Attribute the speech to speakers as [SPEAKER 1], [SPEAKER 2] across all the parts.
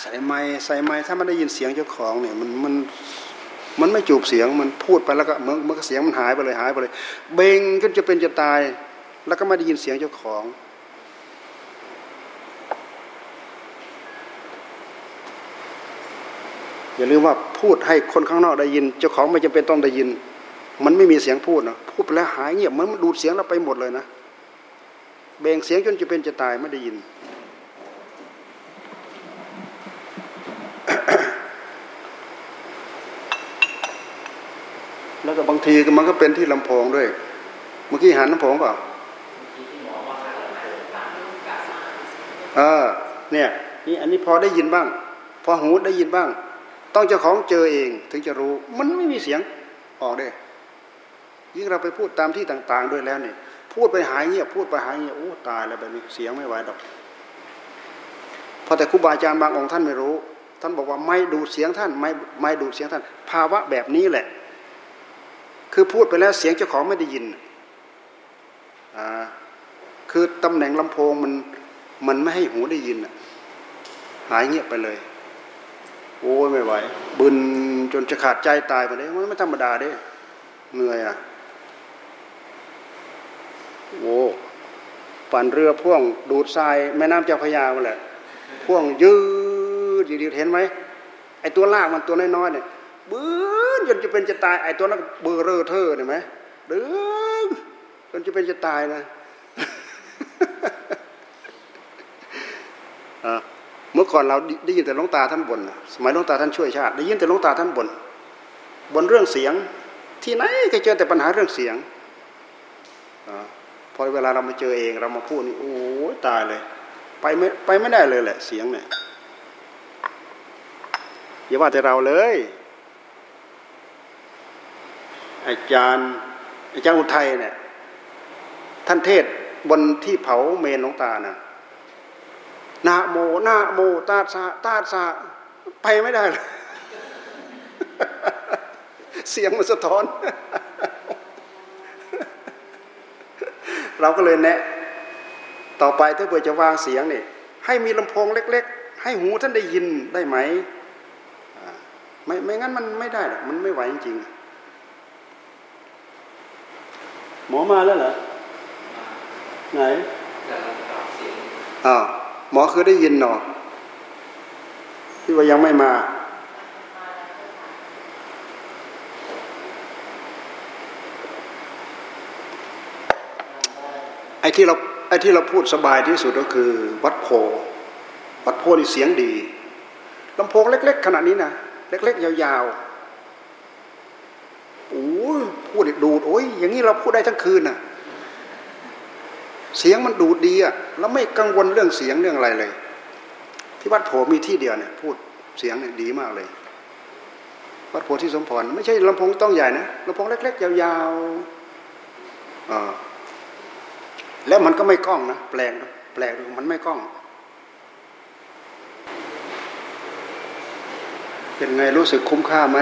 [SPEAKER 1] ใส่ไม้ใส่ไม้ถ้ามันได้ยินเสียงเจ้าของเนี่ยมันมันมันไม่จูบเสียงมันพูดไปแล้วก็เมื่อเมื่อเสียงมันหายไปเลยหายไปเลย เบ่งก็จะเป็นจะตาย แล้วก็ไม่ได้ยินเสียงเจ้าของ อย่าลืมว่าพูดให้คนข้างนอกได้ยิน เจ้าของไม่จำเป็นต้องได้ยิน มันไม่มีเสียงพูดนะพูดไปแล้วหายเงียบมันดูดเสียงเราไปหมดเลยนะเบ่งเสียงจนจะเป็นจะตายไม่ได้ยินแล้วก็บาง ทีมันก็เป็นที่ลำโพงด้วย เมื่อกี้หันลำโพงเปล่าเออ เนี่ย นี่อันนี้พอได้ยินบ้าง พอหูได้ยินบ้าง ต้องเจ้าของเจอเองถึงจะรู้ มันไม่มีเสียงออกได้ยิ่งเราไปพูดตามที่ต่าง ๆ ด้วยแล้วเนี่ยพูดไปหายเงียบพูดไปหายเงียบโอ้ตายแล้วแบบนี้เสียงไม่ไหวดอกพอแต่ครูบาอาจารย์บางองค์ท่านไม่รู้ ท่านบอกว่าไม่ดูเสียงท่านไม่ไม่ดูเสียงท่าน ภาวะแบบนี้แหละ คือพูดไปแล้วเสียงเจ้าของไม่ได้ยินอ่าคือตำแหน่งลำโพงมันมันไม่ให้หูได้ยินหายเงียบไปเลย โอ้ยไม่ไหวบึนจนจะขาดใจตายไปเลยมันไม่ธรรมดาเด้เหนื่อยอะโอ้ปั่นเรือพ่วงดูดทรายแม่น้ำเจ้าพยามาแหละพ่วงยืดยืดเห็นไหมไอตัวลากมันตัวน้อยๆเนี่ยบื้อ จนจะเป็นจะตายไอ้ตัวนั้นเบอร์เรอเธอเห็นไหมดึงจนจะเป็นจะตายนะเมื่อก่อนเราได้ยินแต่ลงตาท่านบ่นสมัยลงตาท่านช่วยชาติ ได้ยินแต่ลงตาท่านบ่นบนเรื่องเสียง ที่ไหนก็เจอแต่ปัญหาเรื่องเสียงอพอเวลาเรามาเจอเองเรามาพูดนี่โอ้ตายเลย ไปไม่ไปไม่ได้เลยแหละ เสียงเนี่ยอย่าว่าแต่เราเลย อาจารย์ อาจารย์อุทัยเนี่ยท่านเทศบนที่เผาเมนหลวงตานะนาโมนาโมตาสาตาสาไปไม่ได้เลยเสียงมันสะท้อน เราก็เลยแนะ ต่อไปถ้าเผื่อจะวางเสียงเนี่ยให้มีลำโพงเล็ก ๆ ให้หูท่านได้ยินได้ไหมไม่ไม่งั้นมันไม่ได้หรอกมันไม่ไหวจริงๆ หมอมาแล้วเหรอ ไหนอ้าวหมอคือได้ยินหนอที่ว่ายังไม่มา ไอ้ที่เราไอ้ที่เราพูดสบายที่สุดก็คือ วัดโพ วัดโพนี่เสียงดีลำโพงเล็ก ๆ ขนาดนี้นะเล็ก ๆ ยาวๆ พูดดูดโอ้ยอย่างนี้เราพูดได้ทั้งคืนน่ะ เสียงมันดูดดีอะแล้วไม่กังวลเรื่องเสียงเรื่องอะไรเลย ที่วัดโพมีที่เดียวเนี่ย พูดเสียงเนี่ยดีมากเลย วัดโพที่สมพรไม่ใช่ลำโพงต้องใหญ่นะลำโพงเล็ก ๆ ยาวๆอ่าแล้วมันก็ไม่กล้องนะแปลกแปลกมันไม่กล้อง เป็นไงรู้สึกคุ้มค่าไหม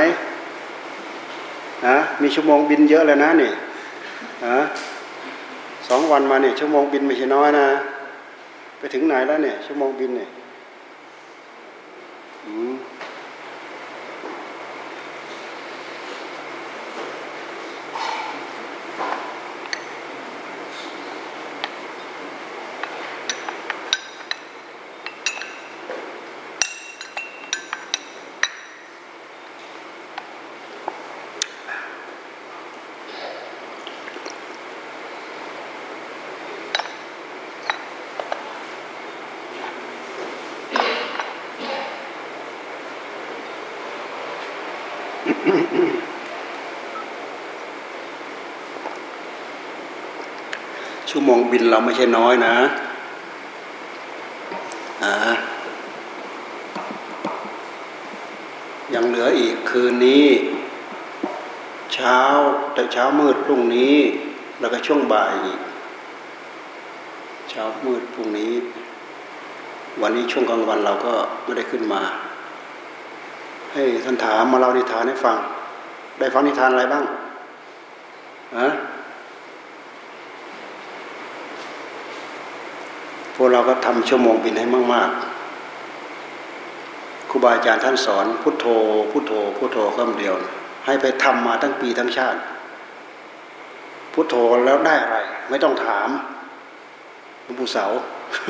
[SPEAKER 1] นะมีชั่วโมงบินเยอะแล้วนะนี่นะสองวันมาเนี่ยชั่วโมงบินไม่ใช่น้อยนะ ไปถึงไหนแล้วเนี่ยชั่วโมงบินเนี่ย โมงบินเราไม่ใช่น้อยนะอ่ายังเหลืออีกคืนนี้ เช้าแต่เช้ามืดพรุ่งนี้ แล้วก็ช่วงบ่ายอีก เช้ามืดพรุ่งนี้ วันนี้ช่วงกลางวันเราก็ไม่ได้ขึ้นมา ให้ท่านถามมาเล่านิทานให้ฟัง ได้ฟังนิทานอะไรบ้างฮะ วกเราก็ทำชั่วโมงบินให้มากครูบาอาจารย์ท่านสอนพุทโธ พุทโธ พุทโธคำเดียว ให้ไปทำมาทั้งปีทั้งชาติ พุทโธแล้วได้อะไร ไม่ต้องถามหลวงปู่เสา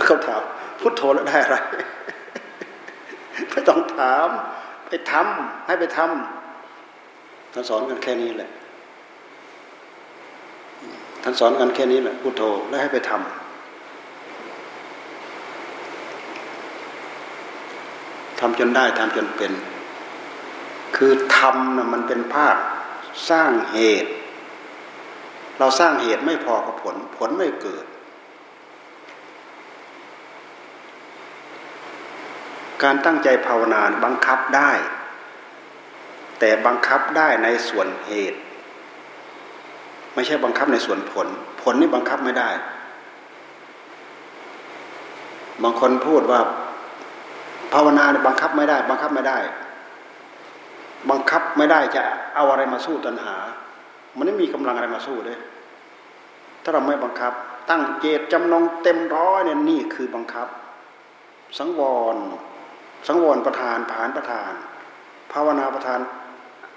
[SPEAKER 1] เขาถามพุทโธแล้วได้อะไรไม่ต้องถาม ไปทำให้ไปทำท่านสอนกันแค่นี้แหละท่านสอนกันแค่นี้แหละพุทโธแล้วให้ไปทำ ทำจนได้ทำจนเป็น คือทำนะมันเป็นภาคสร้างเหตุ เราสร้างเหตุไม่พอกับผล ผลไม่เกิด การตั้งใจภาวนาบังคับได้ แต่บังคับได้ในส่วนเหตุ ไม่ใช่บังคับในส่วนผล ผลนี่บังคับไม่ได้บางคนพูดว่า ภาวนาบังคับไม่ได้ บังคับไม่ได้ บังคับไม่ได้จะเอาอะไรมาสู้ตัณหา มันไม่มีกำลังอะไรมาสู้เลยถ้าเราไม่บังคับ ตั้งเจตจำนงเต็มร้อยเนี่ยนี่คือบังคับ สังวร สังวรประธานผานประธาน ภาวนาประธาน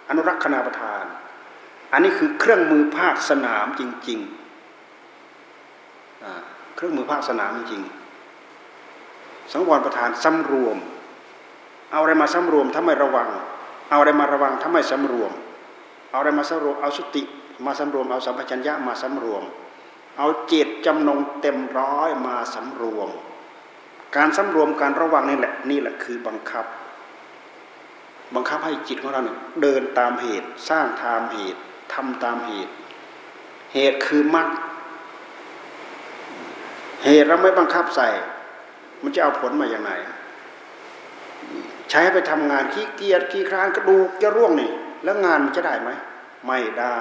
[SPEAKER 1] อนุรักษณาประธาน อันนี้คือเครื่องมือภาคสนามจริง ๆ เครื่องมือภาคสนามจริงๆ สังวรประธานสำรวม เอาอะไรมาสำรวมถ้าไมระวัง เอาอะไรมาระวังถ้าไม่สำรวม เอาอะไรมาสำรวมเอาสติมาสำรวม เอาสัมปชัญญะมาสำรวม เอาเจตจำนงเต็มร้อยมาสำรวม การสำรวมการระวังนี่แหละนี่แหละคือบังคับ บังคับให้จิตของเราเนี่ยเดินตามเหตุสร้างตามเหตุทำตามเหตุ เหตุคือมรรคเหตุเราไม่บังคับใส่ มันจะเอาผลมาอย่างไรใช้ไปทำงานขี้เกียจขี้คร้านกระดูกจะร่วงนี่ แล้วงานมันจะได้ไหม ไม่ได้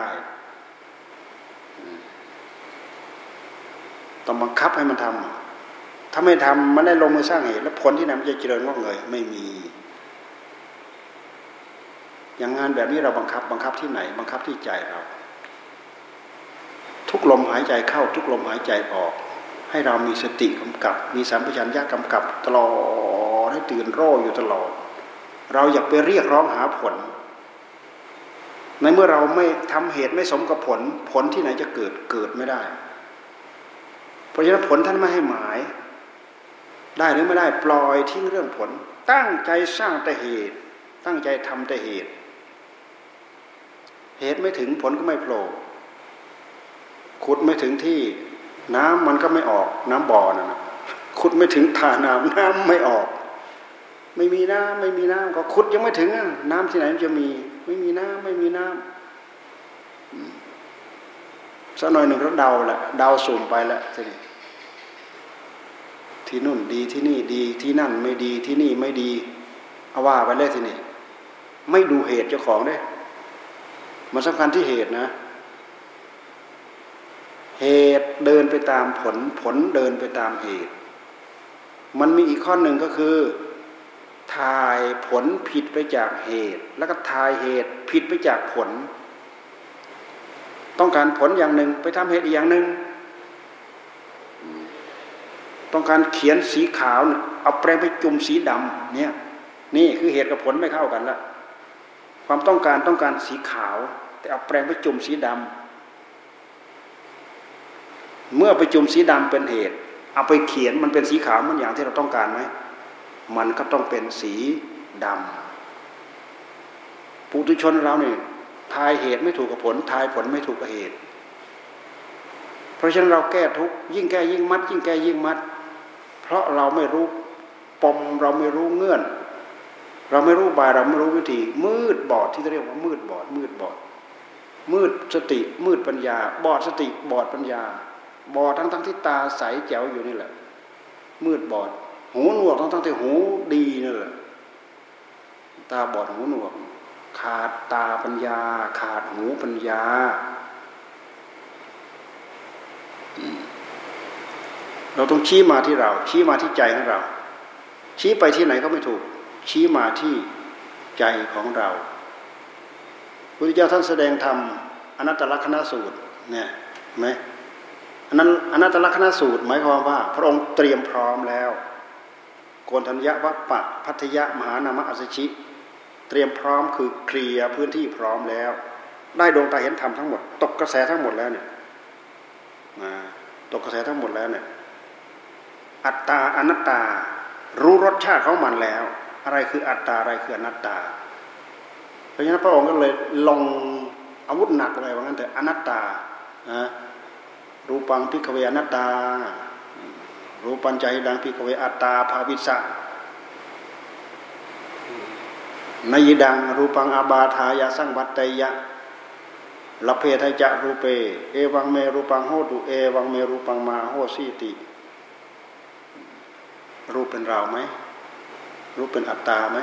[SPEAKER 1] ต้องบังคับให้มันทำถ้าไม่ทำมันได้ลงมือสร้างเหตุ แล้วผลที่ไหนมันจะเจริญงอกเงยไม่มี อย่างงานแบบนี้เราบังคับ บังคับที่ไหน บังคับที่ใจเรา ทุกลมหายใจเข้า ทุกลมหายใจออก ให้เรามีสติกำกับ มีสัมปชัญญะกำกับตลอดให้ตื่นรู้อยู่ตลอด เราอย่าไปเรียกร้องหาผล ในเมื่อเราไม่ทำเหตุไม่สมกับผล ผลที่ไหนจะเกิดเกิดไม่ได้ เพราะฉะนั้นผลท่านไม่ให้หมาย ได้หรือไม่ได้ปล่อยทิ้งเรื่องผล ตั้งใจสร้างแต่เหตุ ตั้งใจทำแต่เหตุ เหตุไม่ถึงผลก็ไม่โผล่ขุดไม่ถึงที่ น้ำมันก็ไม่ออก น้ำบ่อนะ่ะขุดไม่ถึงท่านน้ำน้ำไม่ออก ไม่มีน้ำไม่มีน้ำก็ขุดยังไม่ถึงน้ำที่ไหนมันจะมี ไม่มีน้ำไม่มีน้ำสักหน่อยหนึ่งก็เดาแหละเดาสุ่มไปแล้วสิที่นู่นดีที่นี่ดีที่นั่นไม่ดีที่นี่ไม่ดีเอาว่าไปเลยทีนี้ไม่ดูเหตุเจ้าของได้ มันสำคัญที่เหตุนะ เหตุเดินไปตามผล ผลเดินไปตามเหตุ มันมีอีกข้อหนึ่งก็คือทายผลผิดไปจากเหตุ แล้วก็ทายเหตุผิดไปจากผล ต้องการผลอย่างหนึ่งไปทำเหตุอีกอย่างหนึ่งต้องการเขียนสีขาวเอาแปรงไปจุ่มสีดำเนี่ยนี่คือเหตุกับผลไม่เข้ากันละความต้องการต้องการสีขาว แต่เอาแปรงไปจุ่มสีดำ เมื่อไปจุ่มสีดำเป็นเหตุ เอาไปเขียนมันเป็นสีขาวมันอย่างที่เราต้องการไหมมันก็ต้องเป็นสีดำปุถุชนเราเนี่ยทายเหตุไม่ถูกกับผล ทายผลไม่ถูกกับเหตุ เพราะฉะนั้นเราแก้ทุกยิ่งแก้ยิ่งมัด ยิ่งแก้ยิ่งมัด เพราะเราไม่รู้ปมเราไม่รู้เงื่อน เราไม่รู้บายเราไม่รู้วิธี มืดบอดที่เรียกว่ามืดบอด มืดบอด มืดสติ มืดปัญญา บอดสติบอดปัญญา บอดทั้งทั้งที่ตาใสแจ๋วอยู่นี่แหละ มืดบอด หูหนวกทั้งทั้งที่หูดีนี่แหละ ตาบอดหูหนวก ขาดตาปัญญา ขาดหูปัญญา เราต้องชี้มาที่เรา ชี้มาที่ใจของเรา ชี้ไปที่ไหนก็ไม่ถูก ชี้มาที่ใจของเราพุทธเจ้าท่านแสดงธรรมอนัตตลกนณสูตรเนี่ยไหม อันนั้นอนัตตลักษณสูตร หมายความว่า พระองค์เตรียมพร้อมแล้วโกนธัญญะวัปปะพัทยะมหานามะอัสชิ เตรียมพร้อมคือเคลียร์พื้นที่พร้อมแล้ว ได้ดวงตาเห็นธรรมทั้งหมด ตกกระแสทั้งหมดแล้วเนี่ยตกกระแสทั้งหมดแล้วเนี่ยอัตตาอนัตตา รู้รสชาติของมันแล้ว อะไรคืออัตตาอะไรคืออนัตตา เพราะฉะนั้นพระองค์ก็เลยลงอาวุธหนักเลยว่างั้นแต่อนัตตานะ รูปัง ภิกขะเวอนัตตา รูปัญจะ หิทัง ภิกขะเวอัตตา อะภะวิสสะ นะยิทัง รูปังอาพาธายะ สังวัตเตยยะลเพทจะรูเป เอวังเมรูปังโหตุเอวังเมรูปังมาโหสีติ รูปเป็นเราไหม รูปเป็นอัตตาไหม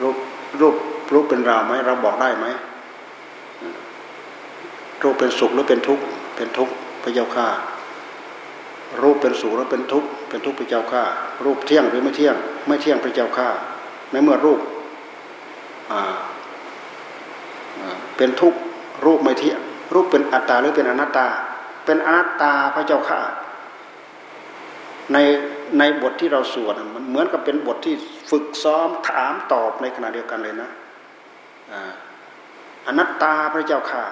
[SPEAKER 1] รูปรูปรูปเป็นเราไหมเราบอกได้ไหม รูปเป็นสุขหรือเป็นทุกข์เป็นทุกข์พระเจ้าข้ารูปเป็นสุขหรือเป็นทุกข์เป็นทุกข์พระเจ้าข้ารูปเที่ยงหรือไม่เที่ยง ไม่เที่ยงพระเจ้าข้าในเมื่อรูปเป็นทุกข์รูปไม่เที่ยง รูปเป็นอัตตาหรือเป็นอนัตตา เป็นอนัตตาพระเจ้าข้าในในบทที่เราสวดมันเหมือนกับเป็นบทที่ฝึกซ้อมถามตอบในขณะเดียวกันเลยนะอนัตตาพระเจ้าค่ะ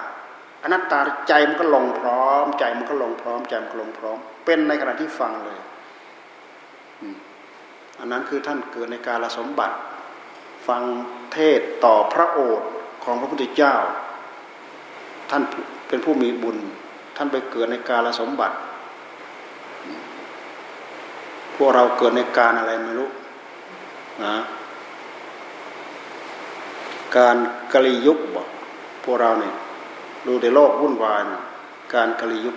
[SPEAKER 1] อนัตตาใจมันก็ลงพร้อม ใจมันก็ลงพร้อม ใจมันก็ลงพร้อม เป็นในขณะที่ฟังเลยอันนั้นคือท่านเกิดในการสมบัติ ฟังเทศต่อพระโอษฐ์ของพระพุทธเจ้า ท่านเป็นผู้มีบุญ ท่านไปเกิดในการสมบัติ พวกเราเกิดในการอะไรไม่รู้นะการกลียุคบอกพวกเราเนี่ย ดูในโลกวุ่นวายนะการกะลียุค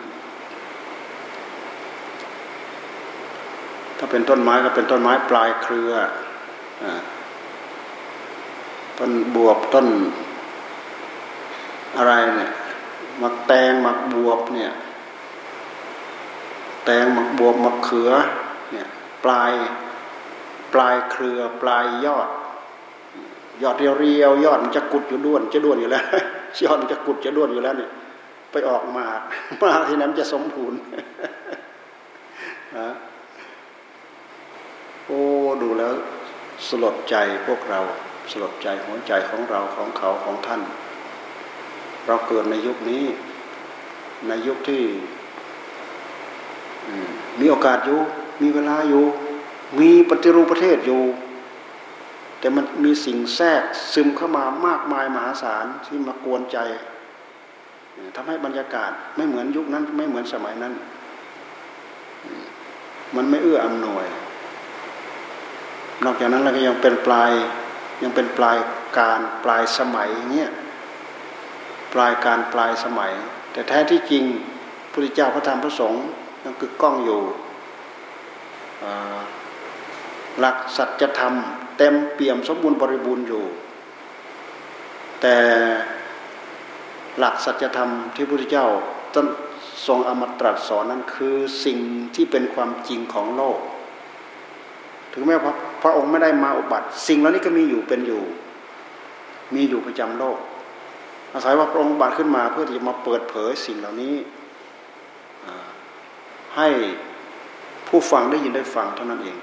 [SPEAKER 1] ถ้าเป็นต้นไม้ก็เป็นต้นไม้ปลายเครือต้นบวบต้น อะไรเนี่ยมักแตงมักบวบเนี่ย แตงมักบวบมักเขือเนี่ยปลายปลายเครือปลายยอด ยอดเรียวๆยอดมันจะกุดอยู่ด้วนจะด้วนอยู่แล้ว ยอดมันจะกุดจะด้วนอยู่แล้วเนี่ยไปออกมามาที่นั้นจะสมผูนนะโอ้ดูแล้วสลดใจพวกเราสลดใจหัวใจของเราของเขาของท่าน เราเกิดในยุคนี้ ในยุคที่มีโอกาสอยู่ มีเวลาอยู่ มีปฏิรูปประเทศอยู่ แต่มันมีสิ่งแทรกซึมเข้ามามากมายมหาศาลที่มากวนใจทำให้บรรยากาศไม่เหมือนยุคนั้นไม่เหมือนสมัยนั้น มันไม่เอื้ออำนวย นอกจากนั้นเราก็ยังเป็นปลายยังเป็นปลายการปลายสมัยเงี้ยปลายการปลายสมัย แต่แท้ที่จริงพระพุทธเจ้าพระธรรมพระสงฆ์ยังกึกก้องอยู่ หลักสัจธรรม เต็มเปี่ยมสมบูรณ์บริบูรณ์อยู่ แต่หลักสัจธรรมที่พระพุทธเจ้าต้นทรงอมตรัสสอนนั้นคือสิ่งที่เป็นความจริงของโลก ถึงแม้พระพระองค์ไม่ได้มาอุบัติ สิ่งเหล่านี้ก็มีอยู่เป็นอยู่ มีอยู่ประจำโลก อาศัยว่าพระองค์บัติขึ้นมาเพื่อที่จะมาเปิดเผยสิ่งเหล่านี้ให้ผู้ฟังได้ยินได้ฟังเท่านั้นเอง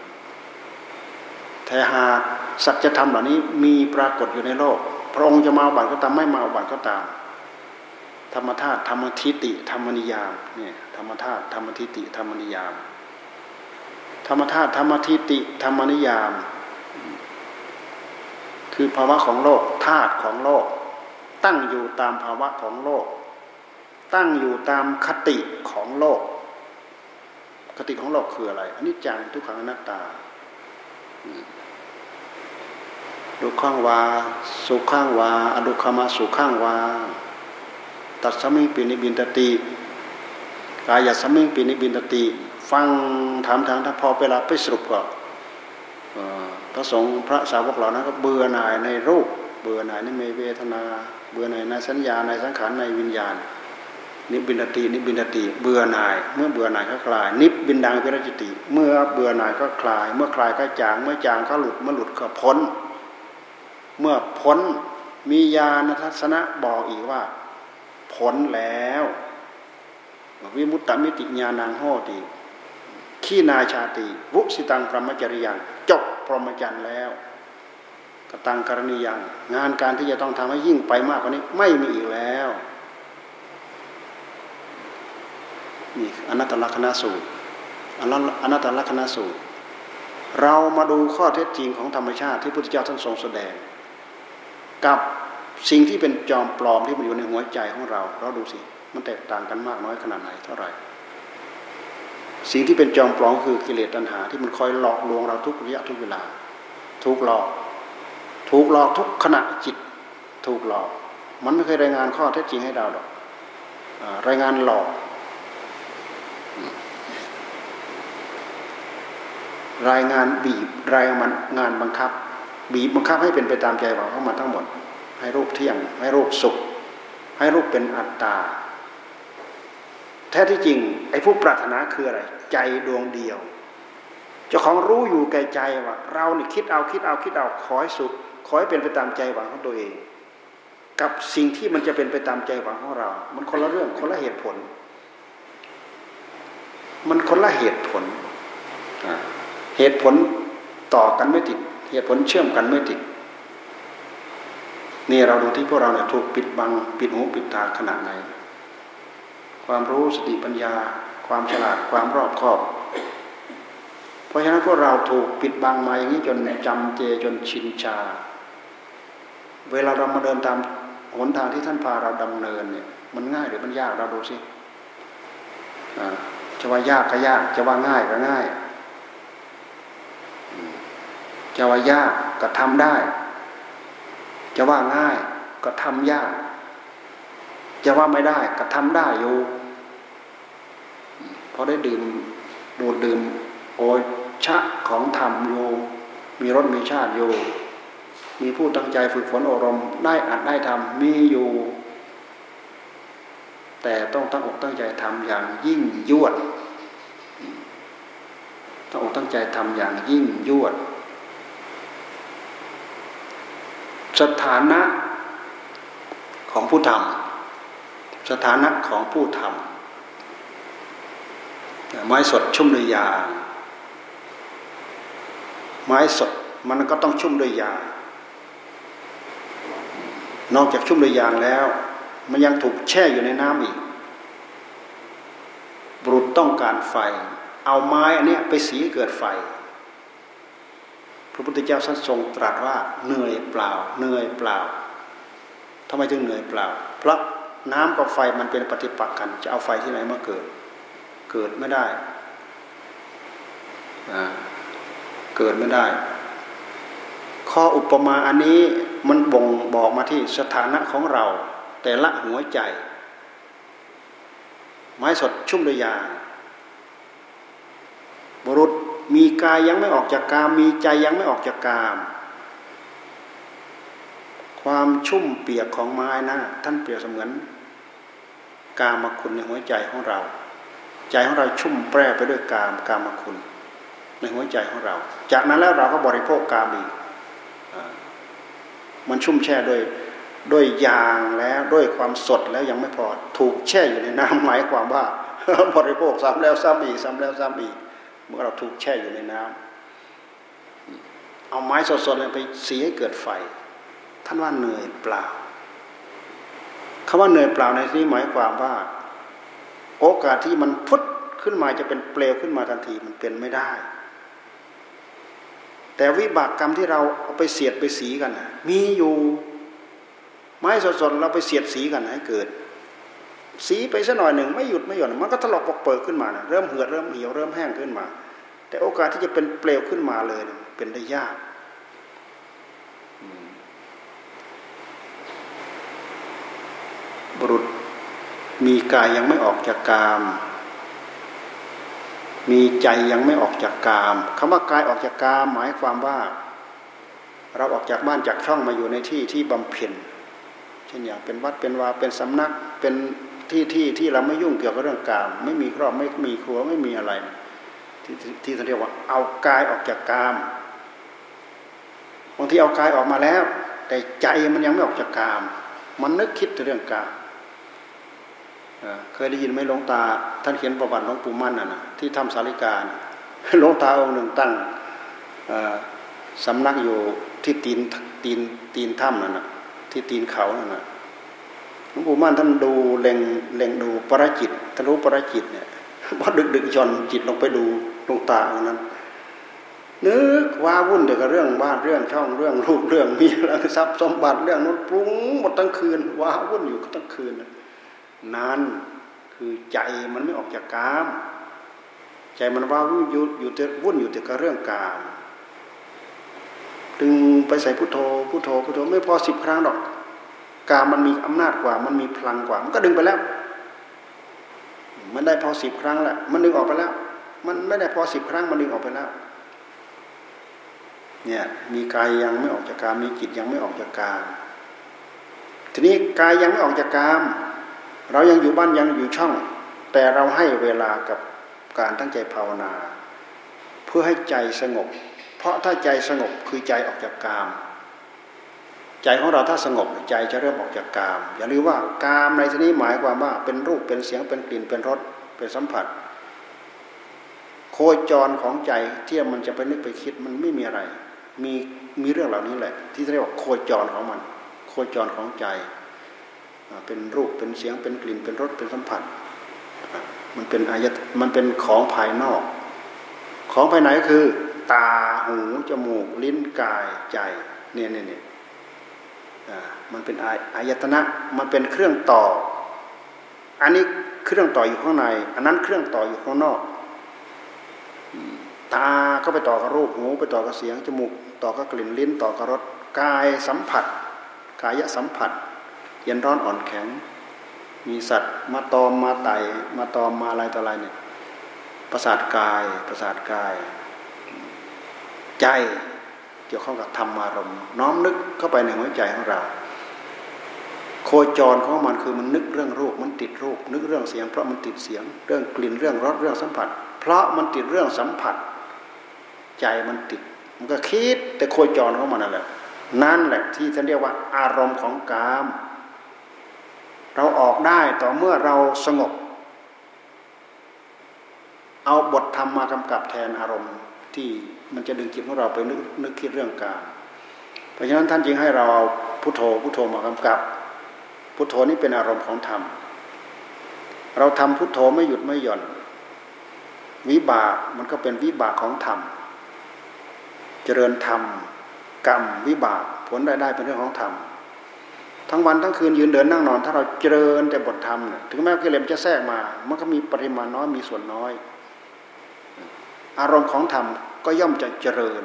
[SPEAKER 1] แต่หากสัจธรรมเหล่านี้มีปรากฏอยู่ในโลก พระองค์จะมาบัตรก็ตามไม่มาบัตรก็ตาม ธรรมธาตุธรรมทิติธรรมนิยามเนี่ยธรรมธาตุธรรมทิติธรรมนิยาม ธรรมธาตุธรรมทิติธรรมนิยาม คือภาวะของโลกธาตุของโลก ตั้งอยู่ตามภาวะของโลก ตั้งอยู่ตามคติของโลก คติของโลกคืออะไรอันนี้จังทุกขังอนัตตา ดุข้างวา สุข้างวา อดุขมาสุข้างวา ตัดสมิงปินิบินตติ กายสมิงปินิบินตติ ฟังถามทางถ้าพอเวลาไปสรุปก็พระสงฆ์พระสาวกเหล่านั้นก็เบื่อหน่ายในรูป เบื่อหน่ายในเวทนา เบื่อหน่ายในสัญญาในสังขารในวิญญาณ นิบินตินิบินติ เบื่อหน่าย เมื่อเบื่อหน่ายก็คลาย นิบบินดังพิรจิติ เมื่อเบื่อหน่ายก็คลาย เมื่อคลายก็จาง เมื่อจางก็หลุด เมื่อหลุดก็พ้น เมื่อพ้นมีญาณทัศนะบอกอีกว่า พ้นแล้ว วิมุตตมิติญาณังโหติขี้นาชาติ วุสิตังพรหมจริยังจบพรหมจรรย์แล้วกตังกรณียังงานการที่จะต้องทำให้ยิ่งไปมากกว่านี้ ไม่มีอีกแล้ว นี่อนัตตลักษณสูตรอนัตตลักษณสูตร เรามาดูข้อเท็จจริงของธรรมชาติที่พุทธเจ้าท่านทรงแสดง กับสิ่งที่เป็นจอมปลอมที่มันอยู่ในหัวใจของเรา เราดูสิมันแตกต่างกันมากน้อยขนาดไหนเท่าไหร่ สิ่งที่เป็นจอมปลอมคือกิเลสตัณหา ที่มันคอยหลอกลวงเราทุกระยะทุกเวลาทุกหลอก ถูกหลอกทุกขณะจิต ถูกหลอก มันไม่เคยรายงานข้อเท็จจริงให้เราหรอกรายงานหลอก รายงานบีบรายงานงานบังคับ บีบบังคับให้เป็นไปตามใจหวังของมันทั้งหมด ให้รูปเที่ยง ให้รูปสุข ให้รูปเป็นอัตตา แท้ที่จริง ไอ้ผู้ปรารถนาคืออะไร ใจดวงเดียวเจ้าของรู้อยู่แก่ใจว่า เราเนี่คิดเอาคิดเอาคิดเอาขอให้สุขขอให้เป็นไปตามใจหวังของตัวเอง กับสิ่งที่มันจะเป็นไปตามใจหวังของเรา มันคนละเรื่องคนละเหตุผล มันคนละเหตุผล เหตุผลต่อกันไม่ติด เหตุผลเชื่อมกันไม่ติด นี่เราดูที่พวกเราเนี่ยถูกปิดบัง ปิดหูปิดตาขนาดไหน ความรู้สติปัญญา ความฉลาดความรอบคอบ เพราะฉะนั้นพวกเราถูกปิดบังมาอย่างนี้จนจำเจจนชินชา เวลาเรามาเดินตามหนทางที่ท่านพาเราดำเนินเนี่ย มันง่ายหรือมันยากเราดูสิ จะว่ายากก็ยาก จะว่าง่ายก็ง่าย จะว่ายากก็ทำได้ จะว่าง่ายก็ทำยาก จะว่าไม่ได้ก็ทำได้อยู่พอได้ดื่มดูดดื่มโอชะของธรรมอยู่ มีรสมีชาติอยู่ มีผู้ตั้งใจฝึกฝนอบรมได้อัดได้ทำมีอยู่ แต่ต้องตั้งอกตั้งใจทำอย่างยิ่งยวดต้องอกตั้งใจทำอย่างยิ่งยวด สถานะของผู้ทำสถานะของผู้ทำไม้สดชุ่มด้วยยางไม้สดมันก็ต้องชุ่มด้วยยางนอกจากชุ่มด้วยยางแล้ว มันยังถูกแช่อยู่ในน้ำอีก บุรุษต้องการไฟ เอาไม้อันนี้ไปสีเกิดไฟ พระพุทธเจ้าท่านทรงตรัสว่าเหนื่อยเปล่า เหนื่อยเปล่าทำไมจึงเหนื่อยเปล่า เพราะน้ำกับไฟมันเป็นปฏิปักษ์กัน จะเอาไฟที่ไหนมาเกิด เกิดไม่ได้อ่าเกิดไม่ได้ ข้ออุปมาอันนี้มันบ่งบอกมาที่สถานะของเรา แต่ละหัวใจ ไม้สดชุ่มด้วยยา บุรุษมีกายยังไม่ออกจากกาม มีใจยังไม่ออกจากกาม ความชุ่มเปียกของไม้นะท่านเปรียบเสมือน กามคุณในหัวใจของเรา ใจของเราชุ่มแปรไปด้วยกามกามคุณ ในหัวใจของเรา จากนั้นแล้วเราก็บริโภคกามอีกมันชุ่มแช่ด้วย ด้วยยางแล้วด้วยความสดแล้วยังไม่พอ ถูกแช่อยู่ในน้ำหมายความว่าบริโภคซ้ำแล้วซ้ำอีกซ้ำแล้วซ้ำอีกเมื่อเราถูกแช่อยู่ในน้ำเอาไม้สดๆเลยไปสีให้เกิดไฟ ท่านว่าเหนื่อยเปล่าคำว่าเหนื่อยเปล่าในที่หมายความว่า โอกาสที่มันพุทธขึ้นมาจะเป็นเปลวขึ้นมาทันทีมันเป็นไม่ได้ แต่วิบากกรรมที่เราเอาไปเสียดไปสีกันมีอยู่ ไม้สดๆเราไปเสียดสีกันให้เกิด สีไปสักหน่อยหนึ่งไม่หยุดไม่หย่อนมันก็ถลอกปอกเปิดขึ้นมานะเริ่มเหือดเริ่มเหี่ยวเริ่มแห้งขึ้นมา แต่โอกาสที่จะเป็นเปลวขึ้นมาเลยเป็นได้ยากบุรุษมีกายยังไม่ออกจากกาม มีใจยังไม่ออกจากกามคำว่ากายออกจากกามหมายความว่า เราออกจากบ้านจากช่องมาอยู่ในที่ที่บำเพ็ญ เช่นอย่างเป็นวัดเป็นวาเป็นสำนักเป็นที่ที่ที่เราไม่ยุ่งเกี่ยวกับเรื่องกาม ไม่มีครอบไม่มีครัวไม่มีอะไร ที่ที่เขาเรียกว่าเอากายออกจากกามบางทีเอากายออกมาแล้ว แต่ใจมันยังไม่ออกจากกาม มันนึกคิดเรื่องกามเคยได้ยินไหมหลวงตา ท่านเขียนประวัติหลวงปู่มั่นน่ะนะที่ทำสาริกาหลวงตาองค์หนึ่งตั้งสำนักอยู่ที่ตีนตีนตีนถ้ำนั่นนะ ที่ตีนเขานั่นนะหลวงปู่มั่นท่านดูเล็งเล็งดูปรจิตท่านรู้ปรจิตเนี่ยพอดึกดึกจนจิตลงไปดูหลวงตาองนั้น นึกว่าวุ่นเดี๋ยวกับเรื่องบ้านเรื่องช่องเรื่องลูกเรื่องมีเรื่องทรัพย์สมบัติเรื่องนู้นปรุงหมดทั้งคืนว่าวุ่นอยู่ทั้งคืนนั้นคือใจมันไม่ออกจากกาม ใจมันว่าวุ่นอยู่อยู่แต่วุ่นอยู่แต่กับเรื่องกามดึง ไปใส่พุทโธพุทโธพุทโธไม่พอสิบครั้งหรอกกามมันมีอำนาจกว่า มันมีพลังกว่า มันก็ดึงไปแล้ว มันได้พอสิบครั้งแหละมันดึงออกไปแล้ว มันไม่ได้พอสิบครั้งมันดึงออกไปแล้ว เนี่ยมีกายยังไม่ออกจากกามมีจิตยังไม่ออกจากกามทีนี้กายยังไม่ออกจากกาม เรายังอยู่บ้านยังอยู่ช่อง แต่เราให้เวลากับการตั้งใจภาวนา เพื่อให้ใจสงบ เพราะถ้าใจสงบคือใจออกจากกาม ใจของเราถ้าสงบใจจะเริ่มออกจากกาม อย่าลืมว่ากามในที่นี้หมายความว่าเป็นรูปเป็นเสียงเป็นกลิ่นเป็นรสเป็นสัมผัส โคจรของใจที่มันจะไปนึกไปคิดมันไม่มีอะไร มีมีเรื่องเหล่านี้แหละ ที่เรียกว่าโคจรของมัน โคจรของใจ เป็นรูปเป็นเสียงเป็นกลิ่นเป็นรสเป็นสัมผัส มันเป็นอายตมันเป็นของภายนอก ของภายในก็คือ ตาหูจมูก ลิ้นกายใจเนี่ยเนี่ยเนี่ยมันเป็นอายตนะมันเป็นเครื่องต่อ อันนี้เครื่องต่ออยู่ข้างใน อันนั้นเครื่องต่ออยู่ข้างนอก ตาก็ไปต่อกับรูปหูไปต่อกับเสียงจมูก ต่อกับกลิ่นลิ้นต่อกับรสกายสัมผัส กายสัมผัส เย็นร้อนอ่อนแข็ง มีสัตว์มาตอมมาไตมาตอมมาอะไรต่ออะไรเนี่ยประสาทกายประสาทกาย ใจ เกี่ยวข้องกับธรรมารมณ์น้อมนึกเข้าไปในหัวใจของเรา โคจรของมันคือมันนึกเรื่องรูปมันติดรูป นึกเรื่องเสียง เพราะมันติดเสียง เรื่องกลิ่นเรื่องรสเรื่องสัมผัส เพราะมันติดเรื่องสัมผัส ใจมันติด มันก็คิดแต่โคจรของมันนั่นแหละนั่นแหละที่ท่านเรียกว่าอารมณ์ของกาม เราออกได้ต่อเมื่อเราสงบ เอาบทธรรมมากำกับแทนอารมณ์ที่ มันจะดึงจิตของเราไปนึกนึกคิดเรื่องกามเพราะฉะนั้นท่านจึงให้เราพุโทโธพุโทโธมากำกับ พุโทโธนี้เป็นอารมณ์ของธรรม เราทำพุโทโธไม่หยุดไม่หย่อนวิบากมันก็เป็นวิบากของธรรม เจริญธรรม กรรมวิบากผลได้ได้เป็นเรื่องของธรรมทั้งวันทั้งคืนยืนเดินนั่งนอน ถ้าเราเจริญแต่บทธรรมถึงแม้กิเลสจะแทรกมา มันก็มีปริมาณน้อยมีส่วนน้อย อารมณ์ของธรรม ก็ย่อมจะเจริญ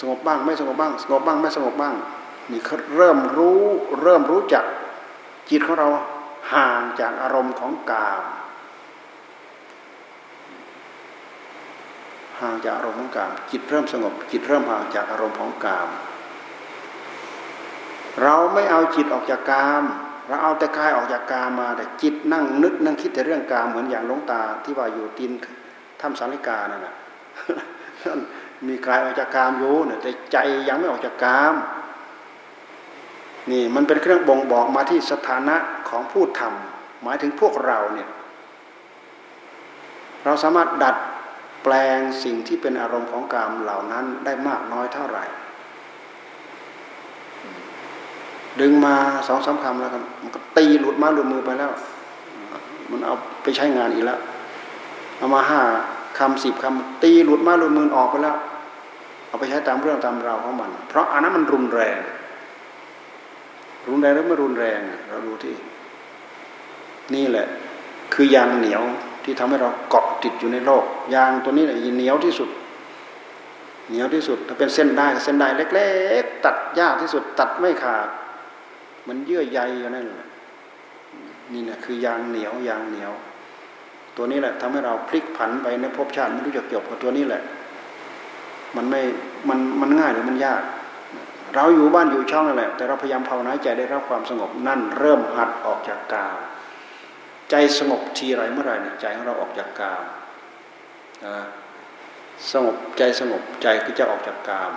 [SPEAKER 1] สงบบ้างไม่สงบบ้าง สงบบ้างไม่สงบบ้างนี่เริ่มรู้เริ่มรู้จักจิตของเราห่างจากอารมณ์ของกามห่างจากอารมณ์ของกาม จิตเริ่มสงบ จิตเริ่มห่างจากอารมณ์ของกาม เราไม่เอาจิตออกจากกามเราเอาแต่กายออกจากกามมา แต่จิตนั่งนึกนั่งคิดแต่เรื่องกามเหมือนอย่างหลวงตาที่ว่าอยู่ตินถ้ำสาริกานั่นแหะ มีกายออกจากกามอยู่เนี่ยแต่ใจยังไม่ออกจากกามนี่มันเป็นเครื่องบ่งบอกมาที่สถานะของผู้ทำหมายถึงพวกเราเนี่ยเราสามารถดัดแปลงสิ่งที่เป็นอารมณ์ของกามเหล่านั้นได้มากน้อยเท่าไหร่ ดึงมาสองสาคำแล้วกันมันก็ตีหลุดมาหลุดมือไปแล้ว มันเอาไปใช้งานอีกแล้วเอามาห้า คำสิบคำตีหลุดมาหลุดมือออกไปแล้ว เอาไปใช้ตามเรื่องตามราวของมัน เพราะอันนั้นมันรุนแรง รุนแรงหรือไม่รุนแรง เราดูที่ นี่แหละ คือยางเหนียวที่ทำให้เราเกาะติดอยู่ในโลก ยางตัวนี้เนี่ยเหนียวที่สุด เหนียวที่สุดถ้าเป็นเส้นได้เส้นได้เล็ก ๆ ตัดยากที่สุด ตัดไม่ขาด มันเยื่อใยอยู่นั่นแหละนี่นี่ยคือยางเหนียวยางเหนียว ตัวนี้แหละทำให้เราพลิกผันไปในภพชาติไม่รู้จักจบกับตัวนี้แหละ มันไม่มันมันง่ายหรือมันยาก เราอยู่บ้านอยู่ช่องนั่นแหละ แต่เราพยายามภาวนาใจได้รับความสงบนั่นเริ่มหัดออกจากกาใจสงบทีไรเมื่อไรเนี่ยใจของเราออกจากกามสงบใจสงบใจก็จะออกจากกาม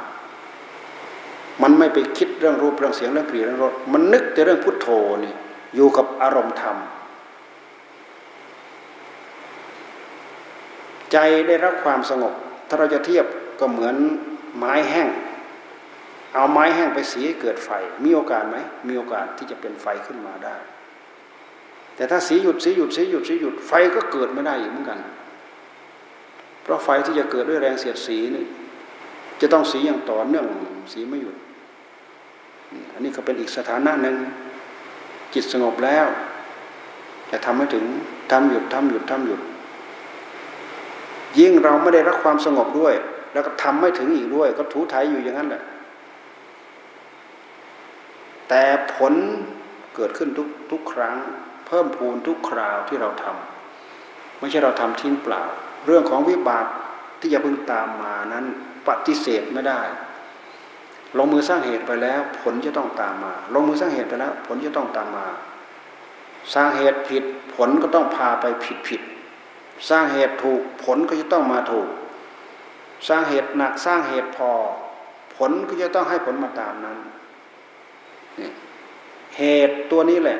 [SPEAKER 1] มันไม่ไปคิดเรื่องรูปเรื่องเสียงเรื่องกลิ่นเรื่องรสมันนึกแต่เรื่องพุทโธนี่อยู่กับอารมณ์ธรรม ใจได้รับความสงบ ถ้าเราจะเทียบก็เหมือนไม้แห้ง เอาไม้แห้งไปสีให้เกิดไฟ มีโอกาสไหม มีโอกาสที่จะเป็นไฟขึ้นมาได้ แต่ถ้าสีหยุดสีหยุดสีหยุดสีหยุดไฟก็เกิดไม่ได้อีกเหมือนกัน เพราะไฟที่จะเกิดด้วยแรงเสียดสีนี่จะต้องสีอย่างต่อเนื่องสีไม่หยุด อันนี้ก็เป็นอีกสถานะหนึ่งจิตสงบแล้ว จะทำให้ถึงทำหยุดทำหยุดทำหยุด ยิ่งเราไม่ได้รับความสงบด้วย แล้วก็ทำไม่ถึงอีกด้วย ก็ถูถ่ายอยู่อย่างนั้นแหละแต่ผลเกิดขึ้นทุกทุกครั้ง เพิ่มพูนทุกคราวที่เราทำไม่ใช่เราทำทิ้งเปล่า เรื่องของวิบากที่จะพึงตามมานั้นปฏิเสธไม่ได้ ลงมือสร้างเหตุไปแล้ว ผลจะต้องตามมา ลงมือสร้างเหตุไปแล้ว ผลจะต้องตามมา สร้างเหตุผิดผลก็ต้องพาไปผิดผิด สร้างเหตุถูกผลก็จะต้องมาถูก สร้างเหตุหนักสร้างเหตุพอ ผลก็จะต้องให้ผลมาตามนั้นเหตุตัวนี้แหละ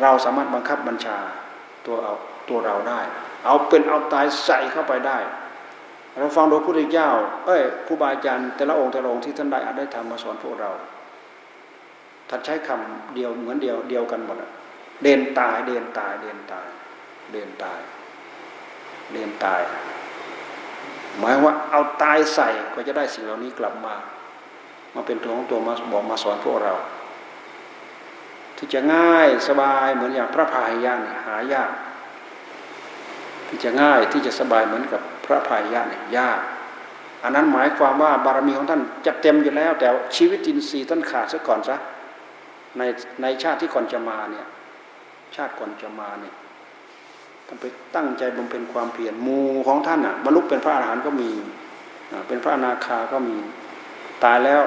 [SPEAKER 1] เราสามารถบังคับบัญชาตัวเอาตัวเราได้ เอาเป็นเอาตายใส่เข้าไปได้เราฟังโดยพระพุทธเจ้า เอ้ยครูบาอาจารย์แต่ละองค์แต่ละองค์ที่ท่านได้อาจได้ทำมาสอนพวกเราท่านใช้คำเดียวเหมือนเดียวเดียวกันหมดเด่นตายเด่นตายเด่นตายเด่นตาย เด่นตาย หมายว่าเอาตายใส่ก็จะได้สิ่งเหล่านี้กลับมา มาเป็นตัวของตัวมาบอกมาสอนพวกเรา ที่จะง่ายสบายเหมือนอย่างพระพายยานหายาก ที่จะง่ายที่จะสบายเหมือนกับพระพายะนี่ยยากอันนั้นหมายความว่าบารมีของท่านจะเต็มอยู่แล้ว แต่ชีวิตจินทรีย์ท่านขาดซะก่อนซะในในชาติที่ก่อนจะมาเนี่ยชาติก่อนจะมาเนี่ย ท่านไปตั้งใจบำเพ็ญความเพียรมูของท่านอะบรรลุเป็นพระอรหันต์ก็มีเป็นพระอนาคาก็มีตายแล้ว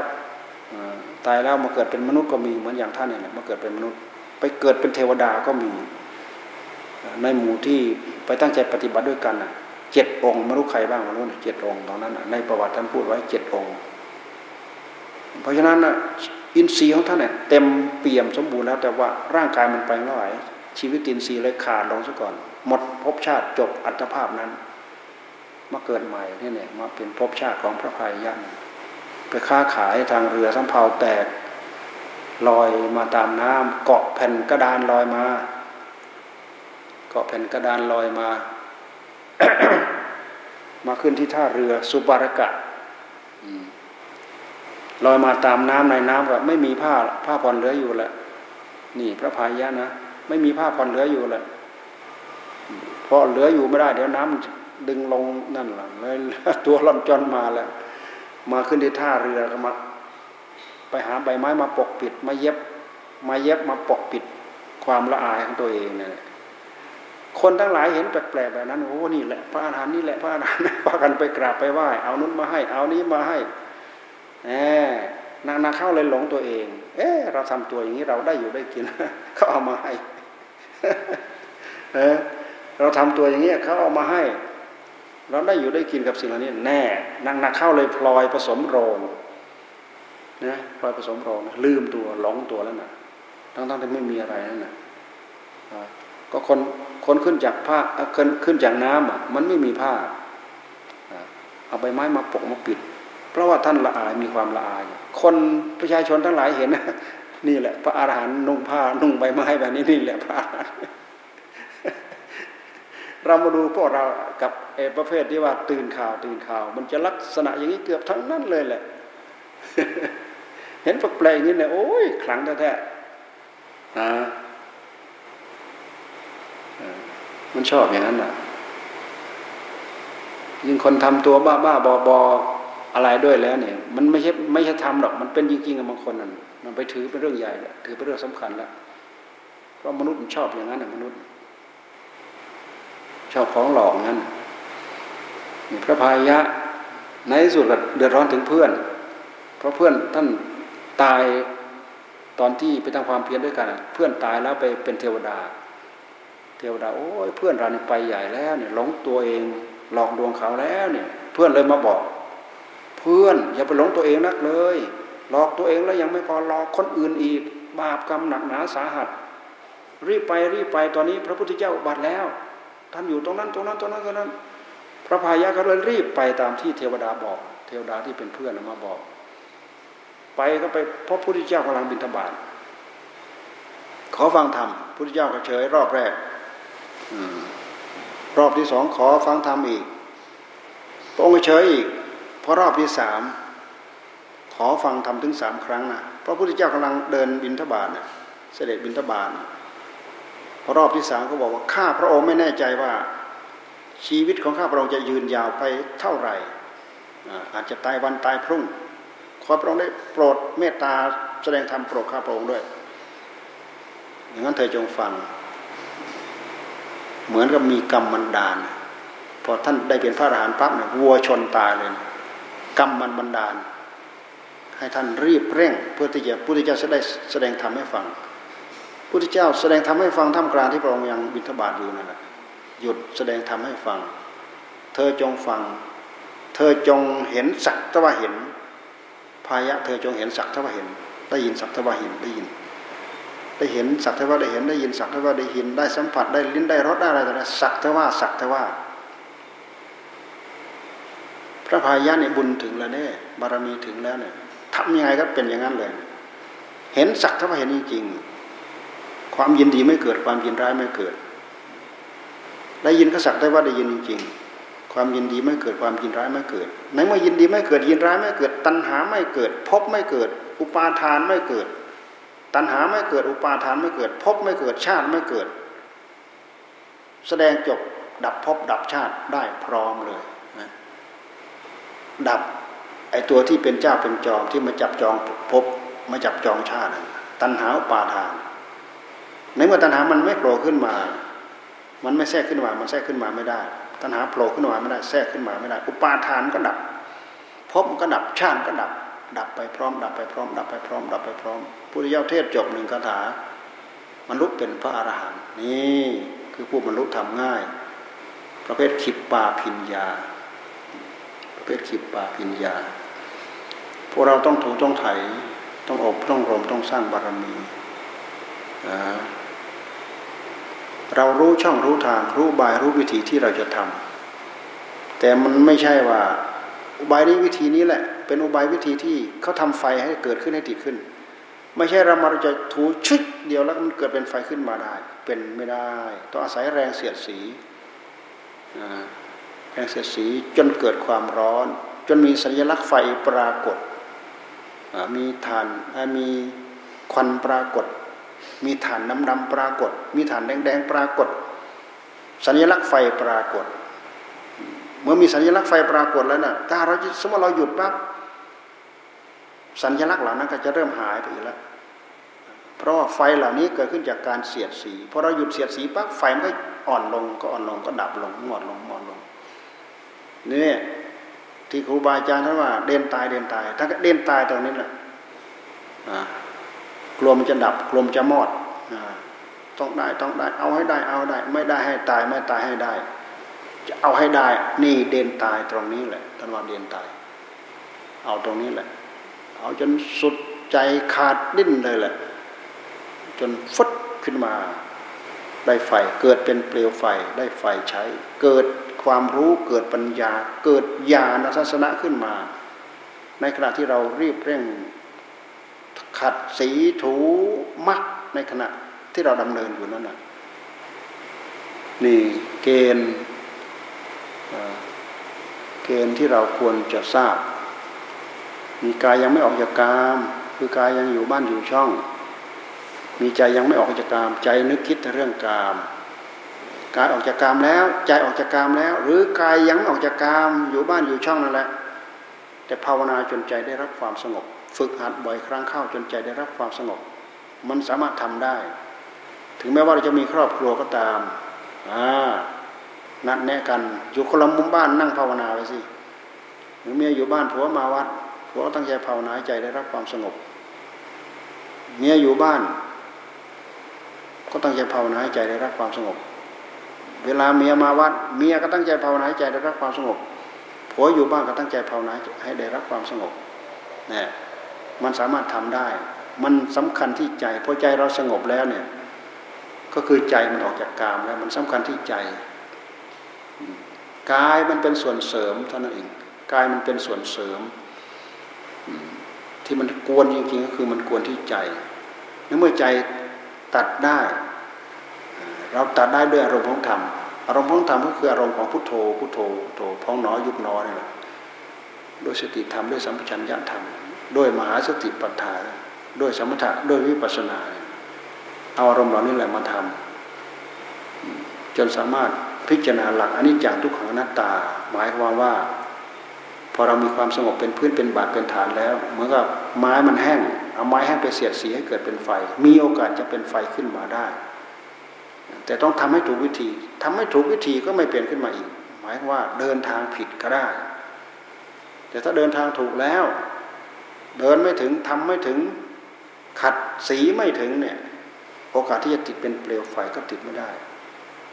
[SPEAKER 1] ตายแล้วมาเกิดเป็นมนุษย์ก็มีเหมือนอย่างท่านเนี่ยมาเกิดเป็นมนุษย์ ไปเกิดเป็นเทวดาก็มี ในหมู่ที่ไปตั้งใจปฏิบัติด้วยกันอะเจ็ดองค์ไม่รู้ใครบ้างไม่รู้เจ็ดองค์ตอนนั้นในประวัติท่านพูดไว้เจ็ดองค์ เพราะฉะนั้นอินทรีย์ของท่านเนี่ยเต็มเปี่ยมสมบูรณ์แล้วแต่ว่าร่างกายมันไปไม่ไหว ชีวิตินทรีย์เลยขาดลงซะก่อน หมดภพชาติจบอัตภาพนั้น มาเกิดใหม่นี่เนี่ยมาเป็นภพชาติของพระพายยันไปค้าขายทางเรือสำเภาแตกลอยมาตามน้ำเกาะแผ่นกระดานลอยมา เกาะแผ่นกระดานลอยมา มาขึ้นที่ท่าเรือสุบารกะลอยมาตามน้ำในน้ำก็ไม่มีผ้าผ้าผ่อนเหลืออยู่แหละนี่พระพายะนะ ไม่มีผ้าผ่อนเหลืออยู่แหละเพราะเหลืออยู่ไม่ได้ เดี๋ยวน้ำดึงลงนั่นแหละเลยตัวลำจนมาแล้ว มาขึ้นที่ท่าเรือก็มา ไปหาใบไม้มาปกปิด มาเย็บ มาเย็บมาปกปิด ความละอายของตัวเองเนี่ยคนทั้งหลายเห็นแปลกๆแบบนั้นโอ้นี่แหละพระอาหารนี่แหละพระอาหารพากันไปกราบไปไหว้เอานุ้นมาให้ เอานี้มาให้แหมนานาเข้าเลยหลงตัวเอง เออเราทำตัวอย่างนี้เราได้อยู่ได้กินเขาเอามาให้ เราทำตัวอย่างนี้เขาเอามาให้ เราได้อยู่ได้กินกับสิ่งเหล่านี้แน่นางนาเข้าเลยพลอยผสมโรงนะพลอยผสมโรงลืมตัวหลงตัวแล้วนะทั้งๆที่ไม่มีอะไรนั่นนะก็คนคนขึ้นจากผ้าขึ้นขึ้นจากน้ำอะมันไม่มีผ้าเอาใบไม้มาปกมาปิด เพราะว่าท่านละอายมีความละอาย คนประชาชนทั้งหลายเห็น นี่แหละ พระอาหารหันต์นุ่งผ้านุ่งใบไม้แบบนี้นี่แหละพระอาหารเรามาดูพวกเรากับเอประเภทที่ว่าตื่นข่าวตื่นข่าว มันจะลักษณะอย่างนี้เกือบทั้งนั้นเลยแหละ เห็นแปลกๆอย่างนี้เนี่ยโอ้ยขลังแท้ๆอ่ามันชอบอย่างนั้นน่ะ ยิ่งคนทำตัวบ้าบ้าบอบ อะไรด้วยแล้วเนี่ย มันไม่ใช่ไม่ใช่ทำหรอกมันเป็นจริงๆกับบางคนนั่นมันไปถือเป็นเรื่องใหญ่แล้วถือเป็นเรื่องสำคัญแล้วเพราะมนุษย์มันชอบอย่างนั้นนะมนุษย์ ชอบของหลอกนั้นพระพายะในที่สุดเดือดร้อนถึงเพื่อน เพราะเพื่อนท่านตายตอนที่ไปทำความเพียรด้วยกัน เพื่อนตายแล้วไปเป็นเทวดา เทวดาโอ้ยเพื่อนเรานี่ไปใหญ่แล้วเนี่ยหลงตัวเองหลอกดวงเขาแล้วเนี่ย เพื่อนเลยมาบอก เพื่อนอย่าไปหลงตัวเองนักเลย หลอกตัวเองแล้วยังไม่พอหลอกคนอื่นอีก บาปกรรมหนักหนาสาหัส รีบไปรีบไปตอนนี้พระพุทธเจ้าบัตรแล้วท่านอยู่ตรงนั้นตรงนั้นตรงนั้นตรงนั้น พระพายะก็เลยรีบไปตามที่เทวดาบอก เทวดาที่เป็นเพื่อนมาบอก ไปก็ไปพบพระพุทธเจ้ากำลังบิณฑบาตขอฟังธรรมพระพุทธเจ้าก็เฉยรอบแรกรอบที่สองขอฟังธรรมอีกพระองค์เฉยอีก พอรอบที่สามขอฟังธรรมถึงสามครั้งนะพระพุทธเจ้ากำลังเดินบิณฑบาตเนี่ยเสด็จบิณฑบาตพอรอบที่สามก็บอกว่าข้าพระองค์ไม่แน่ใจว่าชีวิตของข้าพระองค์จะยืนยาวไปเท่าไหร่อาจจะตายวันตายพรุ่ง ขอพระองค์ได้โปรดเมตตาแสดงธรรมโปรดข้าพระองค์ด้วยอย่างนั้นเธอจงฟัง เหมือนกับมีกรรมมันดาลพอท่านได้เป็นพระอรหันต์ปั๊บเนี่ยวัวชนตายเลย กรรมมันบันดาล ให้ท่านรีบเร่ง เพื่อที่จะพุทธเจ้าจะได้แสดงธรรมให้ฟังพุทธเจ้าแสดงธรรมให้ฟังท่ามกลางที่พระองค์ยังบิณฑบาตอยู่นั่นแหละหยุดแสดงธรรมให้ฟัง เธอจงฟัง เธอจงเห็นสักทว่าเห็นพายะ เธอจงเห็นสักทว่าเห็น ได้ยินสักทว่าเห็นได้ยิน ได้เห็นสักทว่าได้เห็นได้ยินสักทว่าได้ยินได้สัมผัสได้ลิ้นได้รสได้อะไรต่างๆสักทว่าสักทว่า ระพายะเนี่ยบุญถึงแล้วเนี่ยบารมีถึงแล้วเนี่ยทำยังไงก็เป็นอย่างนั้นเลย เห็นสักทว่าเห็นจริงๆความยินดีไม่เกิดความยินร้ายไม่เกิดได้ยินก็สักได้ว่าได้ยินจริงๆความยินดีไม่เกิดความยินร้ายไม่เกิดในเมื่อยินดีไม่เกิดยินร้ายไม่เกิด ตัณหาไม่เกิดพบไม่เกิด อุปาทานไม่เกิด ตัณหาไม่เกิดอุปาทานไม่เกิดพบไม่เกิดชาติไม่เกิด แสดงจบดับพบดับชาติได้พร้อมเลย ดับไอตัวที่เป็นเจ้าเป็นจอมที่มาจับจองพบมาจับจองชาติตัณหาอุปาทานในเมื่อตัณหามันไม่โผล่ขึ้นมา มันไม่แทรกขึ้นมา มันแทรกขึ้นมาไม่ได้ ตัณหาโผล่ขึ้นมาไม่ได้ แทรกขึ้นมาไม่ได้ อุปาทานก็ดับพบก็ดับ ชาติก็ดับ ดับไปพร้อม ดับไปพร้อม ดับไปพร้อม ดับไปพร้อม พุทธเจ้าเทศจบหนึ่งคาถามันลุกเป็นพระอรหันต์นี่คือผู้บรรลุทำง่าย ประเภทขิปปาพิญญา เภทขิปปาพิญญา พวกเราต้องถูต้องไถ ต้องอบต้องรมต้องสร้างบารมีเรารู้ช่องรู้ทาง รู้บายรู้วิธีที่เราจะทำแต่มันไม่ใช่ว่า อุบายนี้วิธีนี้แหละ เป็นอุบายวิธีที่เขาทำไฟให้เกิดขึ้นให้ติดขึ้น ไม่ใช่เรามาจะถูชุดเดียวแล้วมันเกิดเป็นไฟขึ้นมาได้ เป็นไม่ได้ ต้องอาศัยแรงเสียดสี แรงเสียดสีจนเกิดความร้อน จนมีสัญลักษณ์ไฟปรากฏ มีฐานมีควันปรากฏ มีฐานดำๆปรากฏ มีฐานแดงๆปรากฏ สัญลักษณ์ไฟปรากฏ เมื่อมีสัญลักษณ์ไฟปรากฏแล้วนะ่ะถ้าเราสมมติเราหยุดปั๊บสัญลักษณ์เหล่านั้นก็จะเริ่มหายไปอีกแล้วเพราะว่าไฟเหล่านี้เกิดขึ้นจากการเสียดสีพอเราหยุดเสียดสีปั๊บไฟมันก็อ่อนลงก็อ่อนลงก็ดับลงหมดลงหมดลง นี่ที่ครูบาอาจารย์ท่านว่า เด่นตายเด่นตายถ้าเด่นตายตรงนี้แหละกลัวมันจะดับกลัวมันจะมอดต้องได้ต้องได้ เอาให้ได้ เอาได้ ไม่ได้ให้ตายไม่ตายให้ได้ จะเอาให้ได้ นี่เด่นตายตรงนี้แหละท่านว่าเด่นตาย เอาตรงนี้แหละ เอาจนสุดใจขาดดิ้นเลยแหละ จนฟุดขึ้นมา ได้ไฟเกิดเป็นเปลวไฟ ได้ไฟใช้ เกิด ความรู้เกิดปัญญา เกิดญาณทัศนะขึ้นมา ในขณะที่เรารีบเร่ง ขัดสีถูมักในขณะที่เราดำเนินอยู่นั่นน่ะนี่เกณฑ์เกณฑ์ที่เราควรจะทราบ มีกายยังไม่ออกจากกาม คือกายยังอยู่บ้านอยู่ช่อง มีใจยังไม่ออกจากกาม ใจนึกคิดเรื่องกาม กายออกจากกามแล้ว ใจออกจากกามแล้ว หรือกายยังออกจากกามอยู่บ้านอยู่ช่องนั่นแหละ แต่ภาวนาจนใจได้รับความสงบ ฝึกหัดบ่อยครั้งเข้าจนใจได้รับความสงบ มันสามารถทำได้ ถึงแม้ว่าเราจะมีครอบครัวก็ตามอ่านัดแนะกันอยู่คนละมุมบ้านนั่งภาวนาไปสิหรือเมียอยู่บ้านผัวมาวัดผัวตั้งใจภาวนาใจได้รับความสงบเมียอยู่บ้าน ก็ตั้งใจภาวนาใจได้รับความสงบ เวลาเมียมาวัดเมียก็ตั้งใจภาวนาให้ใจได้รับความสงบผัวอยู่บ้านก็ตั้งใจภาวนาให้ได้รับความสงบนี่มันสามารถทำได้ มันสำคัญที่ใจพอใจเราสงบแล้วเนี่ยก็คือใจมันออกจากกามแล้วมันสำคัญที่ใจกายมันเป็นส่วนเสริมเท่านั้นเองกายมันเป็นส่วนเสริม ที่มันกวนจริงๆก็คือมันกวนที่ใจ แล้วเมื่อใจตัดได้ เราตัดได้ด้วยอารมณ์ของธรรมอารมณ์ของธรรมก็คืออารมณ์ของพุทโธพุทโธพุทโธพองหนอยุบหนอนี่แหละด้วยสติธรรมด้วยสัมปชัญญะธรรมด้วยมหาสติปัฏฐานด้วยสมถะด้วยวิปัสสนาเอาอารมณ์เหล่านี้แหละมาทำจนสามารถพิจารณาหลักอนิจจังทุกขังอนัตตา หมายความว่า พอเรามีความสงบเป็นพื้นเป็นบาดเป็นฐานแล้ว เหมือนกับไม้มันแห้ง เอาไม้แห้งไปเสียดสีให้เกิดเป็นไฟ มีโอกาสจะเป็นไฟขึ้นมาได้ แต่ต้องทำให้ถูกวิธีทำให้ถูกวิธีก็ไม่เปลี่ยนขึ้นมาอีก หมายว่าเดินทางผิดก็ได้ แต่ถ้าเดินทางถูกแล้ว เดินไม่ถึงทำไม่ถึง ขัดสีไม่ถึงเนี่ย โอกาสที่จะติดเป็นเปลวไฟก็ติดไม่ได้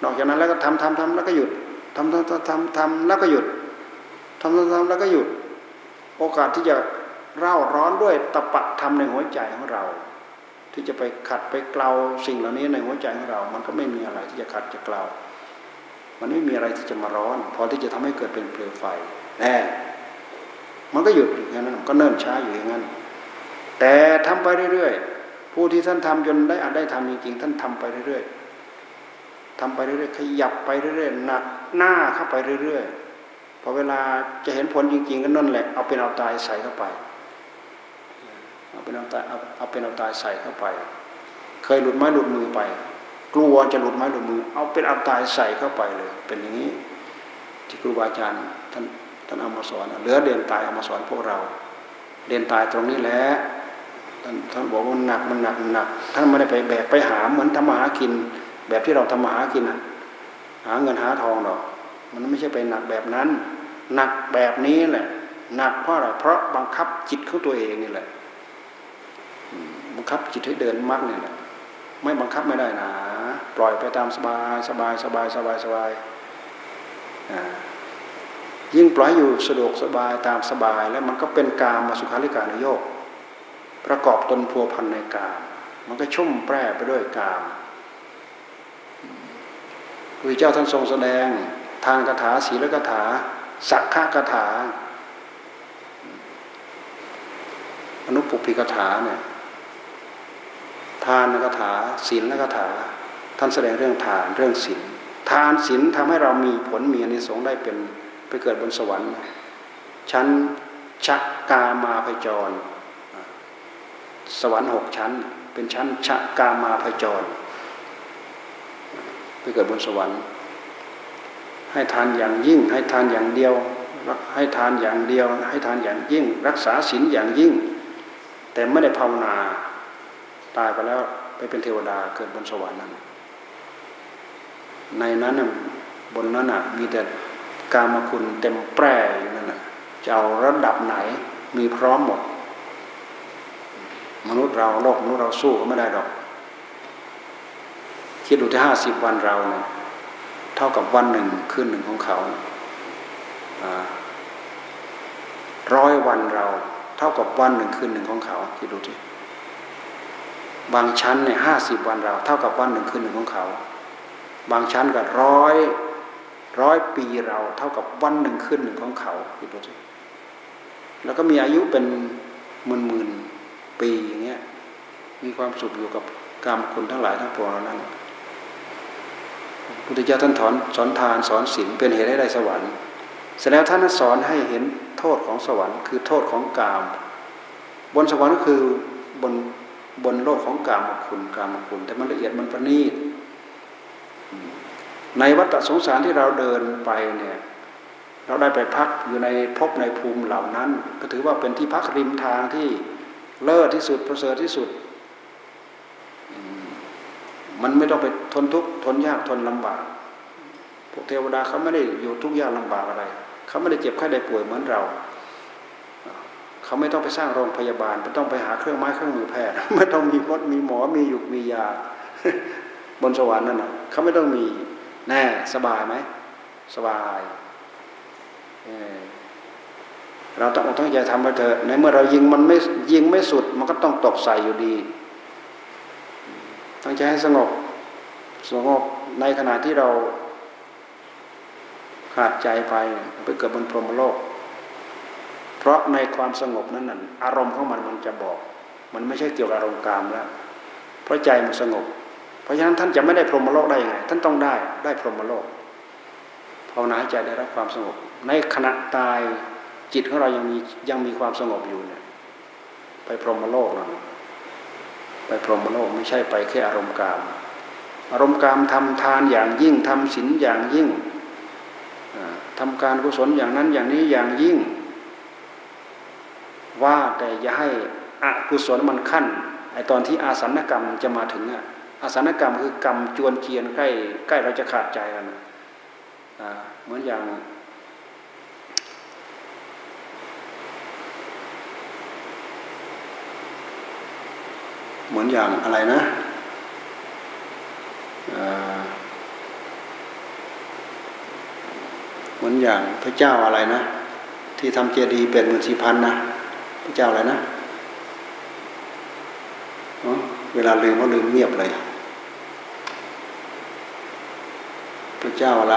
[SPEAKER 1] นอกจากนั้นแล้วก็ทำทำทำแล้วก็หยุดทำทำทำทำทำแล้วก็หยุดทำทำทำแล้วก็หยุด โอกาสที่จะเร่าร้อนด้วยตะปะทำในหัวใจของเรา ที่จะไปขัดไปเกลาสิ่งเหล่านี้ในหัวใจของเรา มันก็ไม่มีอะไรที่จะขัดจะเกลา มันไม่มีอะไรที่จะมาร้อน พอที่จะทำให้เกิดเป็นเปลวไฟแน่มันก็หยุดอย่างนั้นก็เนิ่นช้าอยู่อย่างนั้น แต่ทำไปเรื่อยๆ ผู้ที่ท่านทำจนได้อาจได้ทำจริงๆท่านทำไปเรื่อยๆทำไปเรื่อยๆ ขยับไปเรื่อยๆ หนักหน้าเข้าไปเรื่อยๆ พอเวลาจะเห็นผลจริง ๆ ก็นั่นแหละ เอาเป็นเอาตายใส่เข้าไป เอาเป็นเอาตายเอาเอาเป็นเอาตายใส่เข้าไป เคยหลุดไม้หลุดมือไป กลัวจะหลุดไม้หลุดมือ เอาเป็นเอาตายใส่เข้าไปเลย เป็นอย่างนี้ที่ครูบาอาจารย์ท่านท่านเอามาสอนเหลือเด่นตายเอามาสอนพวกเรา เด่นตายตรงนี้แหละท่านท่านบอกว่าหนักมันหนักหนักท่านไม่ได้ไปแบกไปหาเหมือนทำมาหากิน แบบที่เราทำมาหากินหาเงินหาทองหรอกมันไม่ใช่ไปหนักแบบนั้น หนักแบบนี้แหละหนักเพราะอะไรเพราะบังคับจิตของตัวเองนี่แหละ บังคับจิตให้เดินมากเนี่ยไม่บังคับไม่ได้นะ ปล่อยไปตามสบายสบายสบายสบายสบายยิ่งปล่อยอยู่สะดวกสบายตามสบาย แล้วมันก็เป็นกามมาสุขาริการนโยกประกอบตนพัวพันในกาม มันก็ชุ่มแปรไปด้วยกามพระเจ้าท่านทรงแสดงทางคาถาศีลคาถา สักขะคาถา อนุปุพิกถาเนี่ยานคาถาศีลคาถา ท่านแสดงเรื่องทานเรื่องศีลทานศีลทำให้เรามีผลมีอนิสงส์ได้เป็นไปเกิดบนสวรรค์ ชั้นชักกามาพจร สวรรค์หกชั้น เป็นชั้นชักกามาพจร ไปเกิดบนสวรรค์ ให้ทานอย่างยิ่ง ให้ทานอย่างเดียว ให้ทานอย่างเดียว ให้ทานอย่างยิ่ง รักษาศีลอย่างยิ่ง แต่ไม่ได้ภาวนา ตายไปแล้วไปเป็นเทวดาเกิดบนสวรรค์นั้น ในนั้นบนนั้นมีแต่กามคุณเต็มแปร่อยู่นั่นแหละจะเอาระดับไหนมีพร้อมหมด มนุษย์เราโลกมนุษย์เราสู้ก็ไม่ได้ดอก คิดดูที่ห้าสิบวันเราเนี่ยเท่ากับวันหนึ่งคืนหนึ่งของเขาร้อยวันเรา เท่ากับวันหนึ่งคืนหนึ่งของเขาคิดดูที่ บางชั้นเนี่ยห้าสิบวันเรา เท่ากับวันหนึ่งคืนหนึ่งของเขา บางชั้นก็ร้อยร้อยปีเราเท่ากับวันหนึ่งขึ้นหนึ่งของเขาคิดดูสิแล้วก็มีอายุเป็นหมื่นหมื่นปีอย่างเงี้ยมีความสุขอยู่กับกรรมคุณทั้งหลายทั้งปวงนั้นพุทธเจ้าท่านสอนสอนทานสอนศีลเป็นเหตุให้ได้สวรรค์เสร็จแล้วท่านสอนให้เห็นโทษของสวรรค์ คือโทษของกาม บนสวรรค์ก็คือบน บนโลกของกามคุณกามคุณ แต่มันละเอียดมันประณีตในวัฏสงสารที่เราเดินไปเนี่ย เราได้ไปพักอยู่ในภพในภูมิเหล่านั้น ก็ถือว่าเป็นที่พักริมทางที่เลิศที่สุดประเสริฐที่สุด มันไม่ต้องไปทนทุกข์ทนยากทนลำบากพวกเทวดาเขาไม่ได้อยู่ทุกข์ยากลำบากอะไร เขาไม่ได้เจ็บไข้ได้ป่วยเหมือนเรา เขาไม่ต้องไปสร้างโรงพยาบาลไม่ต้องไปหาเครื่องไม้เครื่องมือแพทย์ไม่ต้องมีรถมีหมอมีหยุกมียา บนสวรรค์นั่นนะเขาไม่ต้องมีแน่สบายไหมสบายเราต้องต้องใจทำไปเถอะในเมื่อเรายิงมันไม่ยิงไม่สุด มันก็ต้องตกใส่อยู่ดีตั้งใจให้สงบสงบในขณะที่เราขขาดใจไปไปเกิดบนพรหมโลก เพราะในความสงบนั้นน่ะอารมณ์ของมันมันจะบอก มันไม่ใช่เกี่ยวกับอารมณ์กามแล้ว เพราะใจมันสงบ เพราะฉะนั้นท่านจะไม่ได้พรหมโลกได้ยังไง ท่านต้องได้ได้พรหมโลกภาวนาใจได้รับความสงบ ในขณะตายจิตของเรายังมียังมีความสงบอยู่เนี่ย ไปพรหมโลกนั่นไปพรหมโลกไม่ใช่ไปแค่อารมณ์กาม อารมณ์กามทำทานอย่างยิ่งทำศีลอย่างยิ่งทำการกุศลอย่างนั้นอย่างนี้อย่างยิ่ง ว่าแต่อย่าให้อกุศลมันขั้นไอตอนที่อาสันกรรมจะมาถึงอะอาสันกรรมคือกรรมจวนเจียนใกล้ใกล้เราจะขาดใจกันเหมือนอย่างเหมือนอย่างอะไรนะเหมือนอย่างพระเจ้าอะไรนะ ที่ทำเจดีย์เป็นหมื่นสี่พันนะ เจ้าอะไรนะเวลาลืมก็ลืมเงียบเลยพระเจ้าอะไร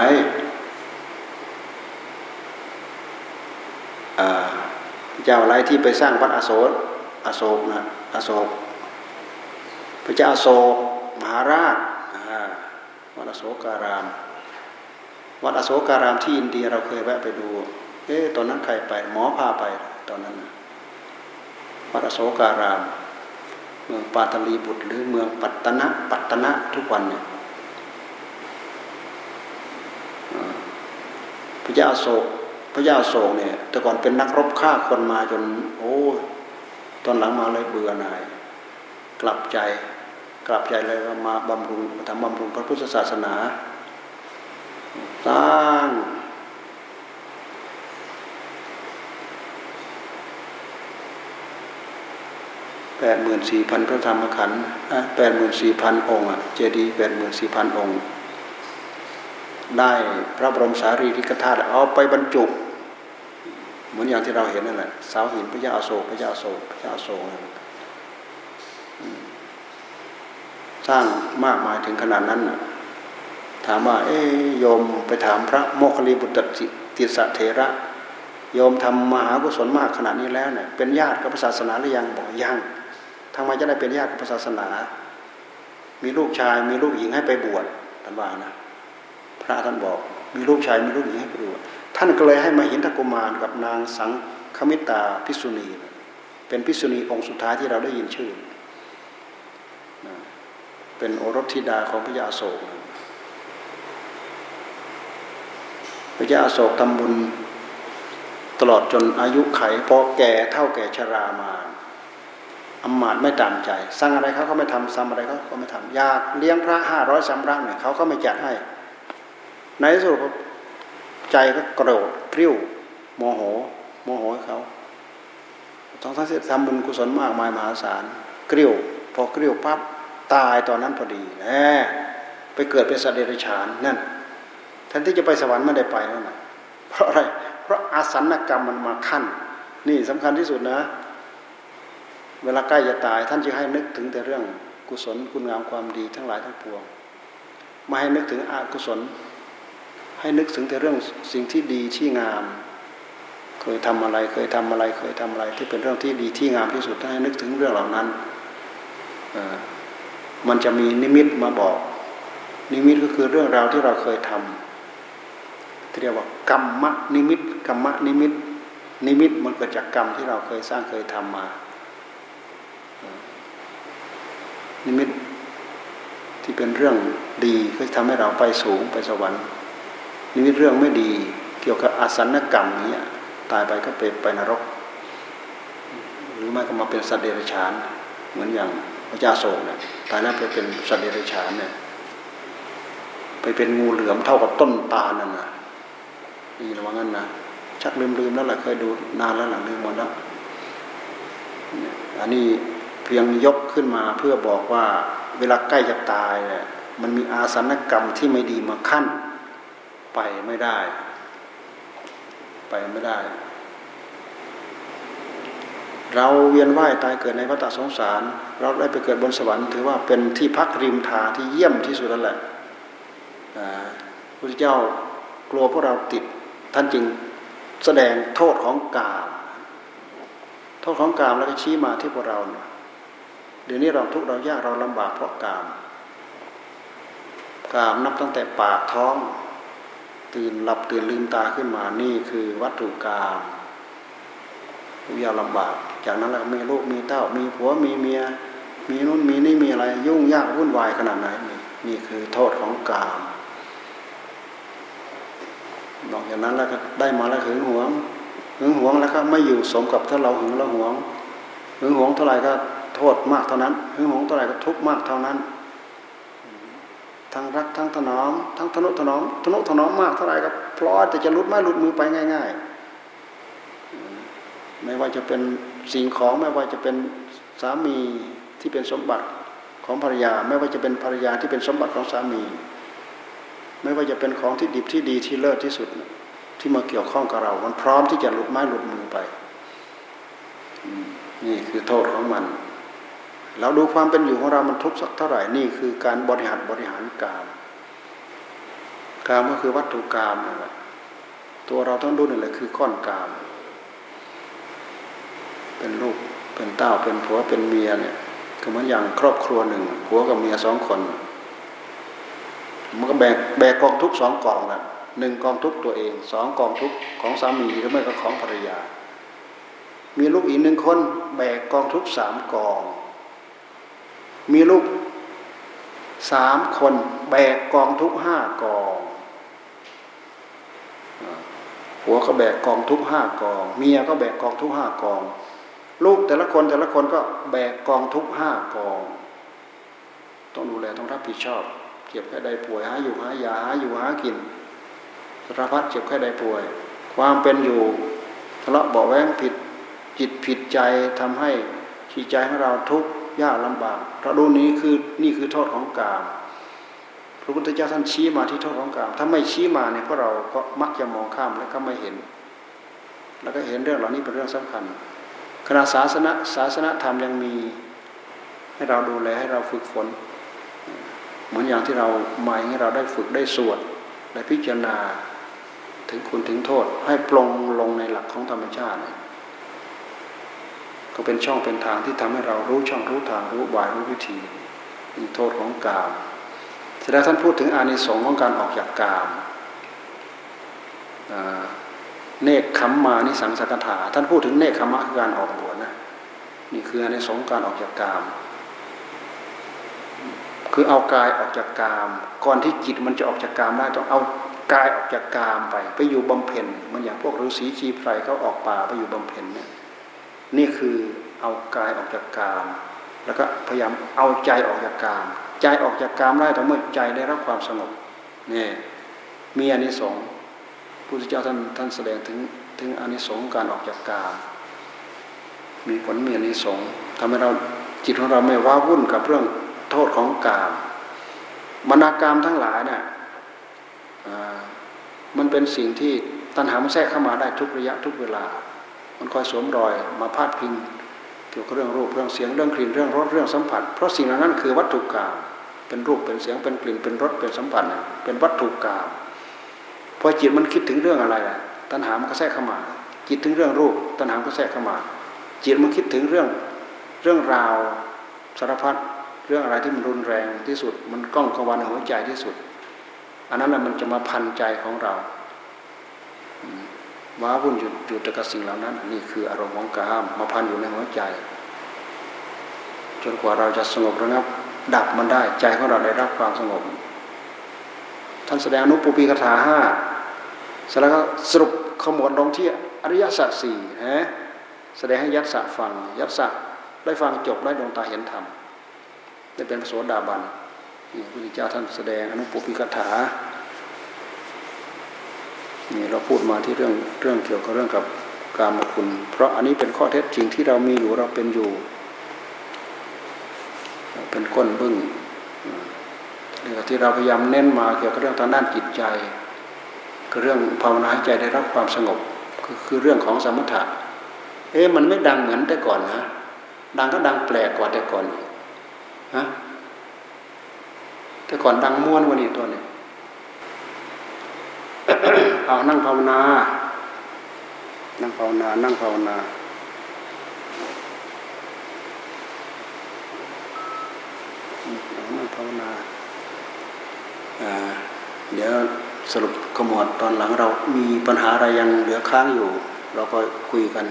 [SPEAKER 1] พระเจ้าอะไรที่ไปสร้างวัดอโศกอโศกนะอโศกพระเจ้าอโศกมหาราชวัดอโศการาม วัดอโศการามที่อินเดียเราเคยแวะไปดู เอ๊ะตอนนั้นใครไป หมอพาไปตอนนั้น วัดอโศการาม เมืองปาตลีบุตร หรือเมืองปัตตนะปัตตนะทุกวันเนี่ยพระเจ้าโศกพระเจ้าโศกเนี่ย แต่ก่อนเป็นนักรบฆ่าคนมาจน โอ้ตอนหลังมาเลยเบื่อหน่าย กลับใจ กลับใจเลยมาบำรุงมาทำบำรุงพระพุทธศาสนาสร้าง แปดหมื่นสี่พันพระธรรมขันธ์แปดหมื่นสี่พันองค์เจดีย์แปดหมื่นสี่พันองค์ ได้พระบรมสารีริกธาตุเอาไปบรรจุ เหมือนอย่างที่เราเห็นนั่นแหละเสาหินพระยาโศกพระยาโศกพระยาโศกสร้างมากมายถึงขนาดนั้นนะถามว่า เอ้โยมไปถามพระโมคคิริบุตรติสเถระ โยมทำมหากุศลมากขนาดนี้แล้วเนี่ยเป็นญาติกับศาสนาหรือยังบอกยัง ทำไมจะได้เป็นญาติกับศาสนา มีลูกชายมีลูกหญิงให้ไปบวชท่านว่านะพระท่านบอก มีลูกชายมีลูกหญิงให้ไปบวชท่านก็เลยให้มาหินทกุมารกับนางสังคมิตาพิษุณี เป็นพิษุณีองค์สุดท้ายที่เราได้ยินชื่อ เป็นโอรสธิดาของพระยาโศกพระยาโศกทำบุญตลอดจนอายุไขพอแก่เท่าแก่ชรามา อมาตย์ไม่ตามใจ สั่งอะไรเขาก็ไม่ทำซ้ำอะไรเขาก็ไม่ทำอยากเลี้ยงพระห้าร้อยสามรังเนี่ยเขาก็ไม่จัดให้ ในที่สุดใจก็โกรธกริ้วโมโห โมโหเขาต้องทั้งที่ทำบุญกุศลมากมายมหาศาลกริ้ว พอกริ้วปั๊บตายตอนนั้นพอดีแหมไปเกิดเป็นสัตว์เดรัจฉานนั่นแทนที่จะไปสวรรค์ไม่ได้ไปแล้วนะเพราะอะไร เพราะอาสันกรรมมันมาขั้น นี่สำคัญที่สุดนะ เวลาใกล้จะตาย ท่านจะให้นึกถึงแต่เรื่องกุศลคุณงามความดีทั้งหลายทั้งปวงไม่ให้นึกถึงอกุศล ให้นึกถึงแต่เรื่องสิ่งที่ดีที่งาม เคยทำอะไรเคยทำอะไรเคยทำอะไร ที่เป็นเรื่องที่ดีที่งามที่สุดให้นึกถึงเรื่องเหล่านั้นมันจะมีนิมิตมาบอก นิมิตก็คือเรื่องราวที่เราเคยทำที่เรียกว่ากรรมนิมิตกรรมนิมิต นิมิตมันเกิดจากกรรมที่เราเคยสร้างเคยทำมา นิมิตที่เป็นเรื่องดีก็ทำให้เราไปสูงไปสวรรค์นิมิตเรื่องไม่ดี เกี่ยวกับอาสันกรรมนี้ยตายไปก็ไปไปนรก หรือไม่ก็มาเป็นสัตว์เดรัจฉาน เหมือนอย่างพระเจ้าโศกเนี่ยตายแล้วไปเป็นสัตว์เดรัจฉานเนี่ยไปเป็นงูเหลือมเท่ากับต้นตาลนั่นนะนี่ระวังงั้นนะชักลืมๆแล้วแหละเคยดูนานแล้วหลังลืมหมดแล้วอันนี้ เพียงยกขึ้นมาเพื่อบอกว่าเวลาใกล้จะตายเนี่ยมันมีอาสนกรรมที่ไม่ดีมาขั้นไปไม่ได้ ไปไม่ได้ เราเวียนว่ายตายเกิดในวัฏสงสาร เราได้ไปเกิดบนสวรรค์ถือว่าเป็นที่พักริมทางที่เยี่ยมที่สุดแล้วแหละพระเจ้ากลัวพวกเราติด ท่านจึงแสดงโทษของกามโทษของกามแล้วก็ชี้มาที่พวกเราเนี่ย เดี๋ยวนี้เราทุกเรายากเราลำบากเพราะกาม กามนับตั้งแต่ปากท้อง ตื่นหลับตื่นลืมตาขึ้นมานี่คือวัตถุกามทุกอย่างลำบาก จากนั้นแล้วมีลูกมีเต้า มีผัวมีเมีย มีนู่นมีนี่มีอะไร ยุ่งยากวุ่นวายขนาดไหนนี่คือโทษของกามนอกจากนั้นแล้วก็ได้มาแล้วหึงหวงหึงหวงแล้วก็ไม่อยู่สมกับถ้าเราหึงเราหวงหึงหวงเท่าไหร่ก็ ษมากเท่านั้นหึงหวงเท่าไหร่ก็ทุกข์มากเท่านั้น ทั้งรักทั้งถนอม ทั้งทนุถนอมทนุถนอมมากเท่าไหร่ก็พลอยแต่จะลุดไม้ลุดมือไปง่าย ๆ ไม่ว่าจะเป็นสิ่งของไม่ว่าจะเป็นสามีที่เป็นสมบัติของภรรยา ไม่ว่าจะเป็นภรรยาที่เป็นสมบัติของสามี ไม่ว่าจะเป็นของที่ดิบที่ดีที่เลิศที่สุด ที่มาเกี่ยวข้องกับเรา มันพร้อมที่จะหลุดไม้หลุดมือไปนี่คือโทษของมัน เราดูความเป็นอยู่ของเรามันทุกข์สักเท่าไหร่นี่คือการบริหารบริหารกามกามก็คือวัตถุกามนั่นแหละตัวเราต้องดูนี่แหละคือก้อนกาม เป็นลูกเป็นเต้าเป็นผัวเป็นเมียเนี่ยก็เหมือนอย่างครอบครัวหนึ่งผัวกับเมียสองคน มันก็แบกแบกกองทุกสองกองแหละหนึ่งกองทุกตัวเองสองกองทุกของสามีหรือไม่ก็ของภรรยา มีลูกอีกหนึ่งคนแบกกองทุกสามกอง มีลูกสามคนแบกกองทุกห้ากองหัวก็แบกกองทุกห้ากอง เมียก็แบกกองทุกห้ากอง ลูกแต่ละคนแต่ละคนก็แบกกองทุกห้ากอง ต้องดูแลต้องรับผิดชอบ เจ็บแค่ใดป่วยหาอยู่หายาหาอยู่หากินสารพัดเจ็บแค่ใดป่วย ความเป็นอยู่ทะเลาะเบาแวงผิดจิตผิดใจทำให้ชีใจของเราทุกข์ ยากลำบากเราดูนี้คือนี่คือโทษของกามพระพุทธเจ้าท่านชี้มาที่โทษของกาม ถ้าไม่ชี้มาเนี่ยพวกเราก็มักจะมองข้ามแล้วก็ไม่เห็น แล้วก็เห็นเรื่องเหล่านี้เป็นเรื่องสำคัญขณะศาสนาศาสนาธรรมยังมีให้เราดูแลให้เราฝึกฝน เหมือนอย่างที่เราหมายให้เราได้ฝึกได้สวดได้พิจารณาถึงคุณถึงโทษ ให้ปลงลงในหลักของธรรมชาติ ก็เป็นช่องเป็นทางที่ทำให้เรารู้ช่องรู้ทางรู้บายรู้วิธีมีโทษของกามแสดงท่านพูดถึงอานิสงส์ของการออกจากกามเนคขมมานิสังสกถาท่านพูดถึงเนคขมมะคือการออกบวชนะนี่คืออานิสงส์การออกจากกาม คือเอากายออกจากกาม ก่อนที่จิตมันจะออกจากกามได้ต้องเอากายออกจากกามไป ไปอยู่บำเพ็ญมันอย่างพวกฤาษีชีไพรเขาออกป่าไปอยู่บำเพ็ญเนี่ย นี่คือเอากายออกจากกามแล้วก็พยายามเอาใจออกจากกามใจออกจากกามได้ต่เมื่อใจได้รับความสงบนี่มีอานิสงส์พุทธเจ้าท่านท่านแสดงถึงถึงอานิสงส์การออกจากกามมีผลมีอานิสงส์ทำให้เราจิตของเราไม่ว้าวุ่นกับเรื่องโทษของกามมนากามทั้งหลายเนี่ยมันเป็นสิ่งที่ตัณหามันแทรกเข้ามาได้ทุกระยะทุกเวลา มันคอยสวมรอยมาพาดพิงเกี่ยวกับเรื่องรูปเรื่องเสียงเรื่องกลิ่นเรื่องรสเรื่องสัมผัส เพราะสิ่งเหล่านั้นคือวัตถุกรรมเป็นรูปเป็นเสียงเป็นกลิ่นเป็นรสเป็นสัมผัสเป็นวัตถุกรรมพอจิตมันคิดถึงเรื่องอะไรตัณหามันก็แทรกเข้ามา จิตถึงเรื่องรูป ตัณหาก็แทรกเข้ามา จิตมันคิดถึงเรื่องเรื่องราวสารพัดเรื่องอะไรที่มันรุนแรงที่สุด มันก้องกวนหัวใจที่สุด อันนั้นแหละมันจะมาพันใจของเรา ว้าวุ่นอยู่อยู่กับสิ่งเหล่านั้น นี่คืออารมณ์ของกามมาพันอยู่ในหัวใจ จนกว่าเราจะสงบระงับ ดับมันได้ใจของเราได้รับความสงบ ท่านแสดงอนุปูปีคาถาห้าสแล้วก็สรุปขมวดลงที่อริยสัจสี่ฮะแสดงให้ยัตสะฟัง ยัตสะได้ฟังจบได้ดวงตาเห็นธรรมได้เป็นพระโสดาบันนี่พระพุทธเจ้าท่านแสดงอนุปปิกถา นี่เราพูดมาที่เรื่องเรื่องเกี่ยวกับเรื่องกับกามคุณ เพราะอันนี้เป็นข้อเท็จจริงที่เรามีอยู่เราเป็นอยู่เป็นก้นบึ้งเรื่องที่เราพยายามเน้นมาเกี่ยวกับเรื่องทางด้านจิตใจคือเรื่องภาวนาให้ใจได้รับความสงบคือคือเรื่องของสมถะเอ๊ะมันไม่ดังเหมือนแต่ก่อนนะ ดังก็ดังแปลกกว่าแต่ก่อนฮะแต่ก่อนดังม้วนกว่านี้ตัวนี้ เอานั่งภาวนา นั่งภาวนา นั่งภาวนานั่งภาวนา เดี๋ยวสรุปขมวดตอนหลังเรามีปัญหาอะไรยังเหลือค้างอยู่ เราก็คุยกัน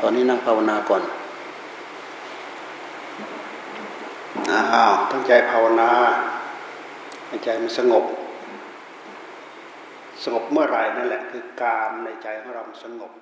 [SPEAKER 1] ตอนนี้นั่งภาวนาก่อนอ้าวตั้งใจภาวนา ให้ใจมันสงบ สงบเมื่อไรนั่นแหละ คือการในใจของเราสงบ